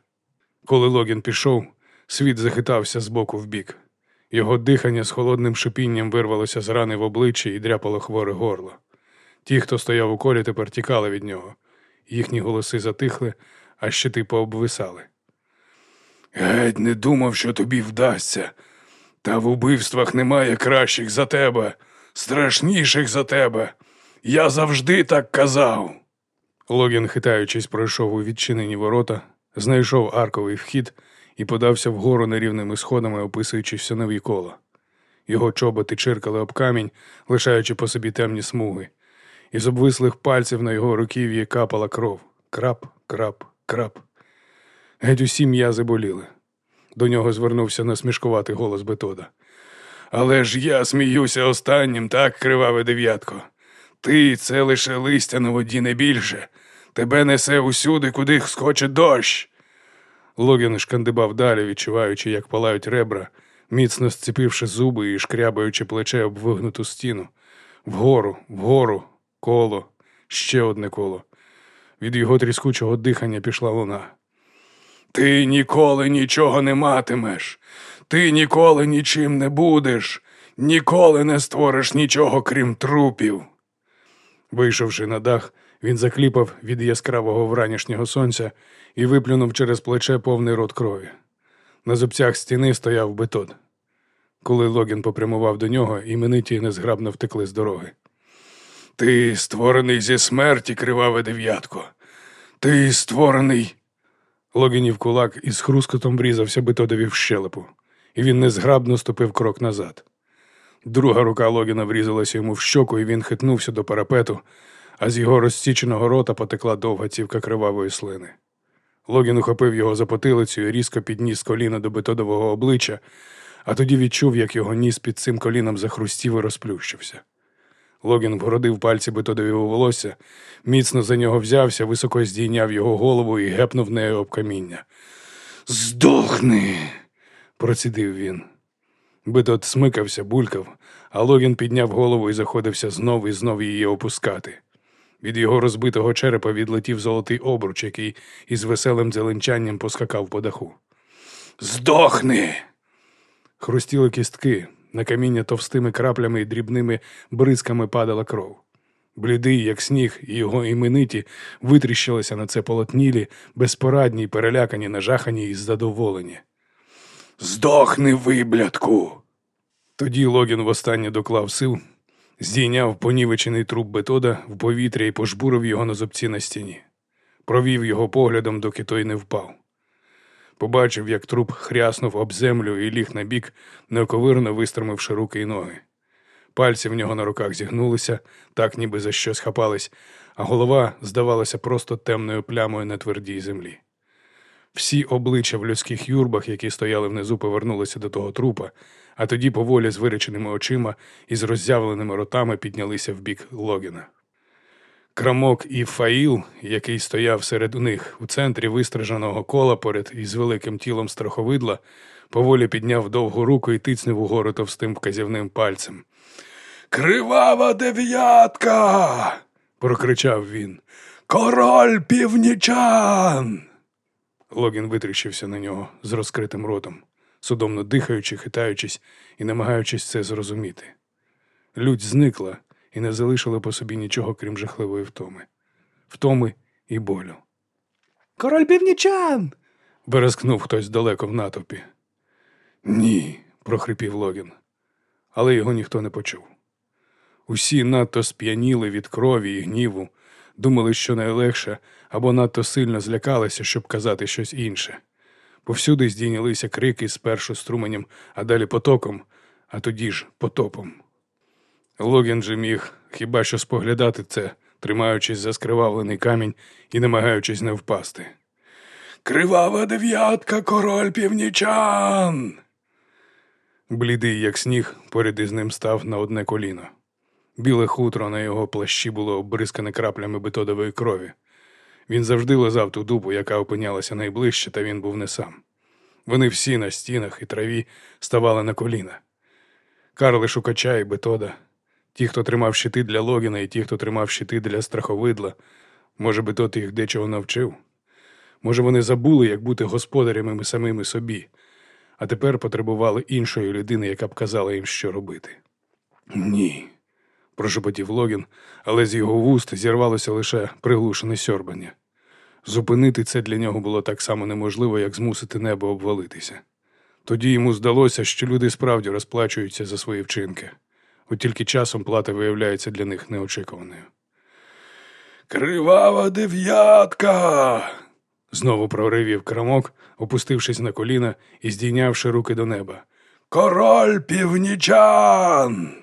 Коли Логін пішов, світ захитався з боку в бік. Його дихання з холодним шипінням вирвалося з рани в обличчі і дряпало хворе горло. Ті, хто стояв у колі, тепер тікали від нього. Їхні голоси затихли, а щити пообвисали. Геть не думав, що тобі вдасться. Та в убивствах немає кращих за тебе, страшніших за тебе. Я завжди так казав. Логін, хитаючись, пройшов у відчинені ворота, знайшов арковий вхід і подався вгору нерівними сходами, описуючи все нові кола. Його чоботи чиркали об камінь, лишаючи по собі темні смуги. Із обвислих пальців на його руків'ї капала кров. Крап, крап, крап. Геть усі м'язи боліли. До нього звернувся насмішкуватий голос Бетода. Але ж я сміюся останнім, так, криваве дев'ятко. Ти це лише листя на воді не більше. Тебе несе усюди, куди схоче дощ. Логін шкандибав далі, відчуваючи, як палають ребра, міцно зціпивши зуби і шкрябаючи плече об вигнуту стіну. Вгору, вгору, коло, ще одне коло. Від його тріскучого дихання пішла луна. Ти ніколи нічого не матимеш, ти ніколи нічим не будеш, ніколи не створиш нічого, крім трупів. Вийшовши на дах, він закліпав від яскравого вранішнього сонця і виплюнув через плече повний рот крові. На зубцях стіни стояв бетон. Коли Логін попрямував до нього, імениті незграбно втекли з дороги. Ти створений зі смерті, криваве дев'ятко. Ти створений. Логінів кулак із хрускотом врізався бетодові в щелепу, і він незграбно ступив крок назад. Друга рука Логіна врізалася йому в щоку, і він хитнувся до парапету, а з його розсіченого рота потекла довга цівка кривавої слини. Логін ухопив його за потилицю і різко підніс коліна до бетодового обличчя, а тоді відчув, як його ніс під цим коліном захрустів і розплющився. Логін вгородив пальці бетодові у волосся, міцно за нього взявся, високо здійняв його голову і гепнув нею об каміння. Здохни, процідив він. Бетод смикався, булькав, а Логін підняв голову і заходився знов і знов її опускати. Від його розбитого черепа відлетів золотий обруч, який із веселим дзеленчанням поскакав по даху. Здохни. Хрустіли кістки, на каміння товстими краплями і дрібними бризками падала кров. Блідий, як сніг, і його імениті витріщилися на це полотнілі, безпорадні, перелякані, нажахані і задоволені. Здохни, виблядку. Тоді Логін востаннє доклав сил, здійняв понівечений труп бетода в повітря і пожбурив його на зубці на стіні. Провів його поглядом, доки той не впав. Побачив, як труп хряснув об землю і ліг на бік, неоковирно вистромивши руки й ноги. Пальці в нього на руках зігнулися, так ніби за щось хапались, а голова здавалася просто темною плямою на твердій землі. Всі обличчя в людських юрбах, які стояли внизу, повернулися до того трупа, а тоді поволі з виреченими очима і з роззявленими ротами піднялися в бік Логіна. Крамок і Фаїл, який стояв серед них у центрі вистраженого кола поряд із великим тілом страховидла, поволі підняв довгу руку і тицнув угору товстим вказівним пальцем. Кривава дев'ятка. прокричав він. Король північан. Логін витріщився на нього з розкритим ротом, судомно дихаючи, хитаючись і намагаючись це зрозуміти. Лють зникла і не залишила по собі нічого, крім жахливої втоми, втоми і болю. Король північан. березкнув хтось далеко в натовпі. Ні, прохрипів Логін. Але його ніхто не почув. Усі надто сп'яніли від крові і гніву, думали, що найлегше, або надто сильно злякалися, щоб казати щось інше. Повсюди здійнялися крики спершу струменем, а далі потоком, а тоді ж потопом. Логін же міг хіба що споглядати це, тримаючись за скривавлений камінь і намагаючись не впасти. Кривава дев'ятка, король північан. Блідий, як сніг, поряд із ним став на одне коліно. Біле хутро на його плащі було обрискане краплями бетодової крові. Він завжди лизав ту дупу, яка опинялася найближче, та він був не сам. Вони всі на стінах і траві ставали на коліна. Карли шукача і бетода, ті, хто тримав щити для Логіна, і ті, хто тримав щити для страховидла. Може, бетод їх дечого навчив? Може, вони забули, як бути господарями самими собі, а тепер потребували іншої людини, яка б казала їм, що робити. Ні, прошепотів Логін, але з його вуст зірвалося лише приглушене сьорбання. Зупинити це для нього було так само неможливо, як змусити небо обвалитися. Тоді йому здалося, що люди справді розплачуються за свої вчинки, от тільки часом плата виявляється для них неочікуваною. Кривава дев'ятка. знову проривів крамок, опустившись на коліна і здійнявши руки до неба. Король північан.